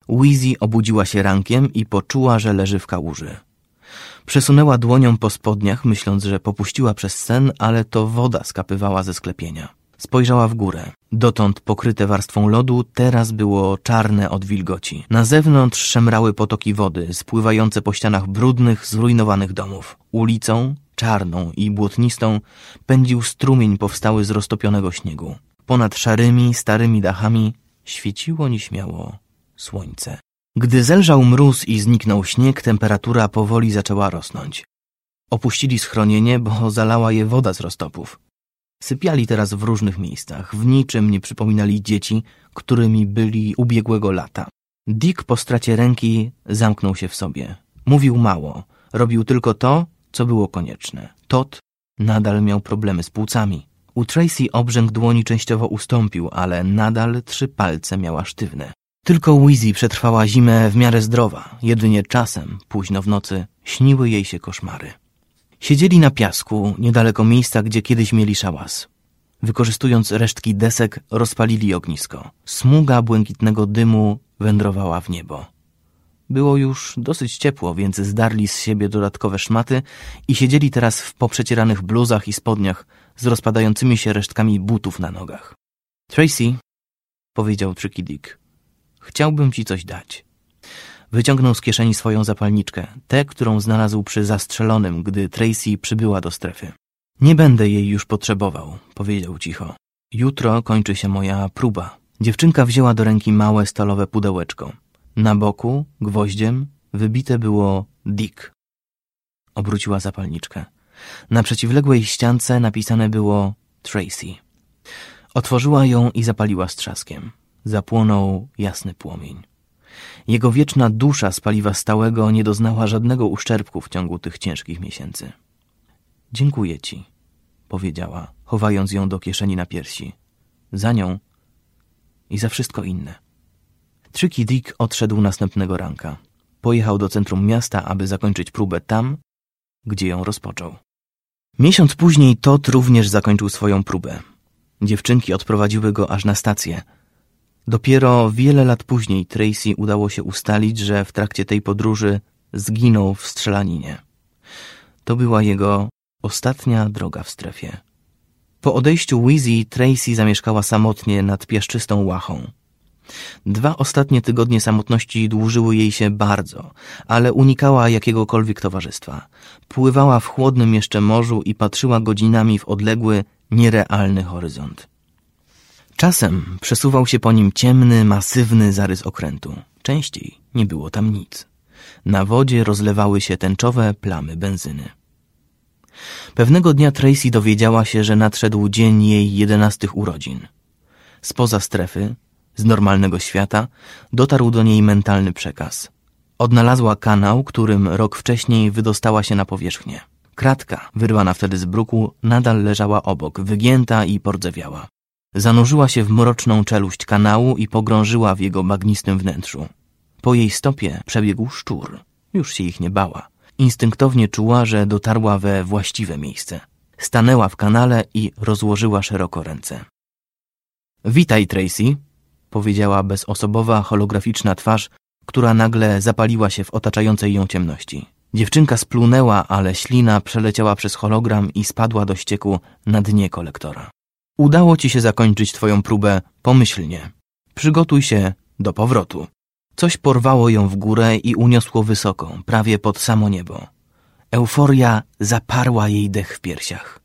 Wheezy obudziła się rankiem i poczuła, że leży w kałuży. Przesunęła dłonią po spodniach, myśląc, że popuściła przez sen, ale to woda skapywała ze sklepienia. Spojrzała w górę. Dotąd pokryte warstwą lodu, teraz było czarne od wilgoci. Na zewnątrz szemrały potoki wody, spływające po ścianach brudnych, zrujnowanych domów. Ulicą, czarną i błotnistą, pędził strumień powstały z roztopionego śniegu. Ponad szarymi, starymi dachami świeciło nieśmiało słońce. Gdy zelżał mróz i zniknął śnieg, temperatura powoli zaczęła rosnąć. Opuścili schronienie, bo zalała je woda z roztopów. Sypiali teraz w różnych miejscach, w niczym nie przypominali dzieci, którymi byli ubiegłego lata. Dick po stracie ręki zamknął się w sobie. Mówił mało, robił tylko to, co było konieczne. Todd nadal miał problemy z płucami. U Tracy obrzęk dłoni częściowo ustąpił, ale nadal trzy palce miała sztywne. Tylko Wheezy przetrwała zimę w miarę zdrowa, jedynie czasem, późno w nocy, śniły jej się koszmary. Siedzieli na piasku, niedaleko miejsca, gdzie kiedyś mieli szałas. Wykorzystując resztki desek, rozpalili ognisko. Smuga błękitnego dymu wędrowała w niebo. Było już dosyć ciepło, więc zdarli z siebie dodatkowe szmaty i siedzieli teraz w poprzecieranych bluzach i spodniach z rozpadającymi się resztkami butów na nogach. Tracy, powiedział Tricky Dick, chciałbym ci coś dać. Wyciągnął z kieszeni swoją zapalniczkę, tę, którą znalazł przy zastrzelonym, gdy Tracy przybyła do strefy. Nie będę jej już potrzebował, powiedział cicho. Jutro kończy się moja próba. Dziewczynka wzięła do ręki małe stalowe pudełeczko. Na boku, gwoździem, wybite było Dick. Obróciła zapalniczkę. Na przeciwległej ściance napisane było Tracy. Otworzyła ją i zapaliła z trzaskiem. Zapłonął jasny płomień. Jego wieczna dusza z paliwa stałego nie doznała żadnego uszczerbku w ciągu tych ciężkich miesięcy. Dziękuję ci, powiedziała, chowając ją do kieszeni na piersi. Za nią i za wszystko inne. Tricky Dick odszedł następnego ranka. Pojechał do centrum miasta, aby zakończyć próbę tam, gdzie ją rozpoczął. Miesiąc później Todd również zakończył swoją próbę. Dziewczynki odprowadziły go aż na stację. Dopiero wiele lat później Tracy udało się ustalić, że w trakcie tej podróży zginął w strzelaninie. To była jego ostatnia droga w strefie. Po odejściu Wheezy, Tracy zamieszkała samotnie nad piaszczystą łachą. Dwa ostatnie tygodnie samotności dłużyły jej się bardzo, ale unikała jakiegokolwiek towarzystwa. Pływała w chłodnym jeszcze morzu i patrzyła godzinami w odległy, nierealny horyzont. Czasem przesuwał się po nim ciemny, masywny zarys okrętu. Częściej nie było tam nic. Na wodzie rozlewały się tęczowe plamy benzyny. Pewnego dnia Tracy dowiedziała się, że nadszedł dzień jej jedenastych urodzin. Spoza strefy, z normalnego świata, dotarł do niej mentalny przekaz. Odnalazła kanał, którym rok wcześniej wydostała się na powierzchnię. Kratka, wyrwana wtedy z bruku, nadal leżała obok, wygięta i pordzewiała. Zanurzyła się w mroczną czeluść kanału i pogrążyła w jego bagnistym wnętrzu. Po jej stopie przebiegł szczur. Już się ich nie bała. Instynktownie czuła, że dotarła we właściwe miejsce. Stanęła w kanale i rozłożyła szeroko ręce. Witaj, Tracy, powiedziała bezosobowa, holograficzna twarz, która nagle zapaliła się w otaczającej ją ciemności. Dziewczynka splunęła, ale ślina przeleciała przez hologram i spadła do ścieku na dnie kolektora. Udało ci się zakończyć twoją próbę pomyślnie. Przygotuj się do powrotu. Coś porwało ją w górę i uniosło wysoko, prawie pod samo niebo. Euforia zaparła jej dech w piersiach.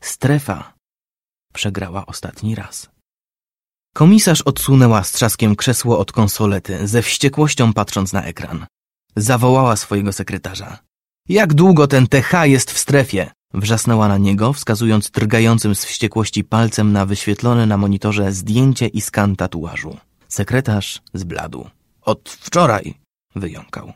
Strefa przegrała ostatni raz. Komisarz odsunęła z trzaskiem krzesło od konsolety, ze wściekłością patrząc na ekran. Zawołała swojego sekretarza. Jak długo ten TH jest w strefie? Wrzasnęła na niego, wskazując drgającym z wściekłości palcem na wyświetlone na monitorze zdjęcie i skan tatuażu. Sekretarz zbladł. Od wczoraj, wyjąkał.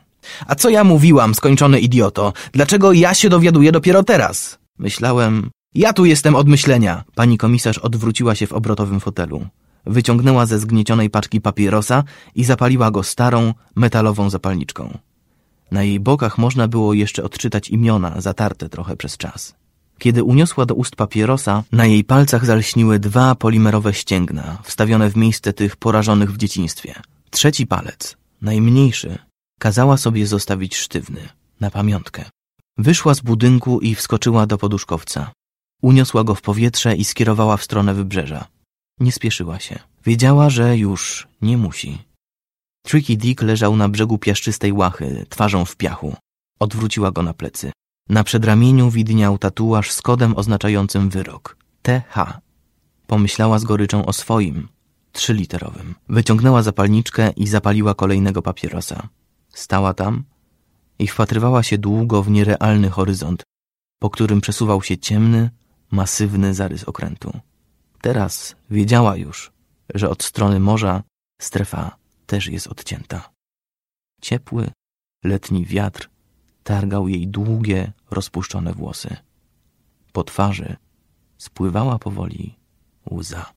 A co ja mówiłam, skończony idioto? Dlaczego ja się dowiaduję dopiero teraz? Myślałem, ja tu jestem od myślenia. Pani komisarz odwróciła się w obrotowym fotelu. Wyciągnęła ze zgniecionej paczki papierosa i zapaliła go starą, metalową zapalniczką. Na jej bokach można było jeszcze odczytać imiona, zatarte trochę przez czas. Kiedy uniosła do ust papierosa, na jej palcach zalśniły dwa polimerowe ścięgna, wstawione w miejsce tych porażonych w dzieciństwie. Trzeci palec najmniejszy, kazała sobie zostawić sztywny, na pamiątkę. Wyszła z budynku i wskoczyła do poduszkowca. Uniosła go w powietrze i skierowała w stronę wybrzeża. Nie spieszyła się. Wiedziała, że już nie musi. Tricky Dick leżał na brzegu piaszczystej łachy, twarzą w piachu. Odwróciła go na plecy. Na przedramieniu widniał tatuaż z kodem oznaczającym wyrok. TH. Pomyślała z goryczą o swoim, trzyliterowym. Wyciągnęła zapalniczkę i zapaliła kolejnego papierosa. Stała tam i wpatrywała się długo w nierealny horyzont, po którym przesuwał się ciemny, masywny zarys okrętu. Teraz wiedziała już, że od strony morza strefa też jest odcięta. Ciepły, letni wiatr targał jej długie, rozpuszczone włosy. Po twarzy spływała powoli łza.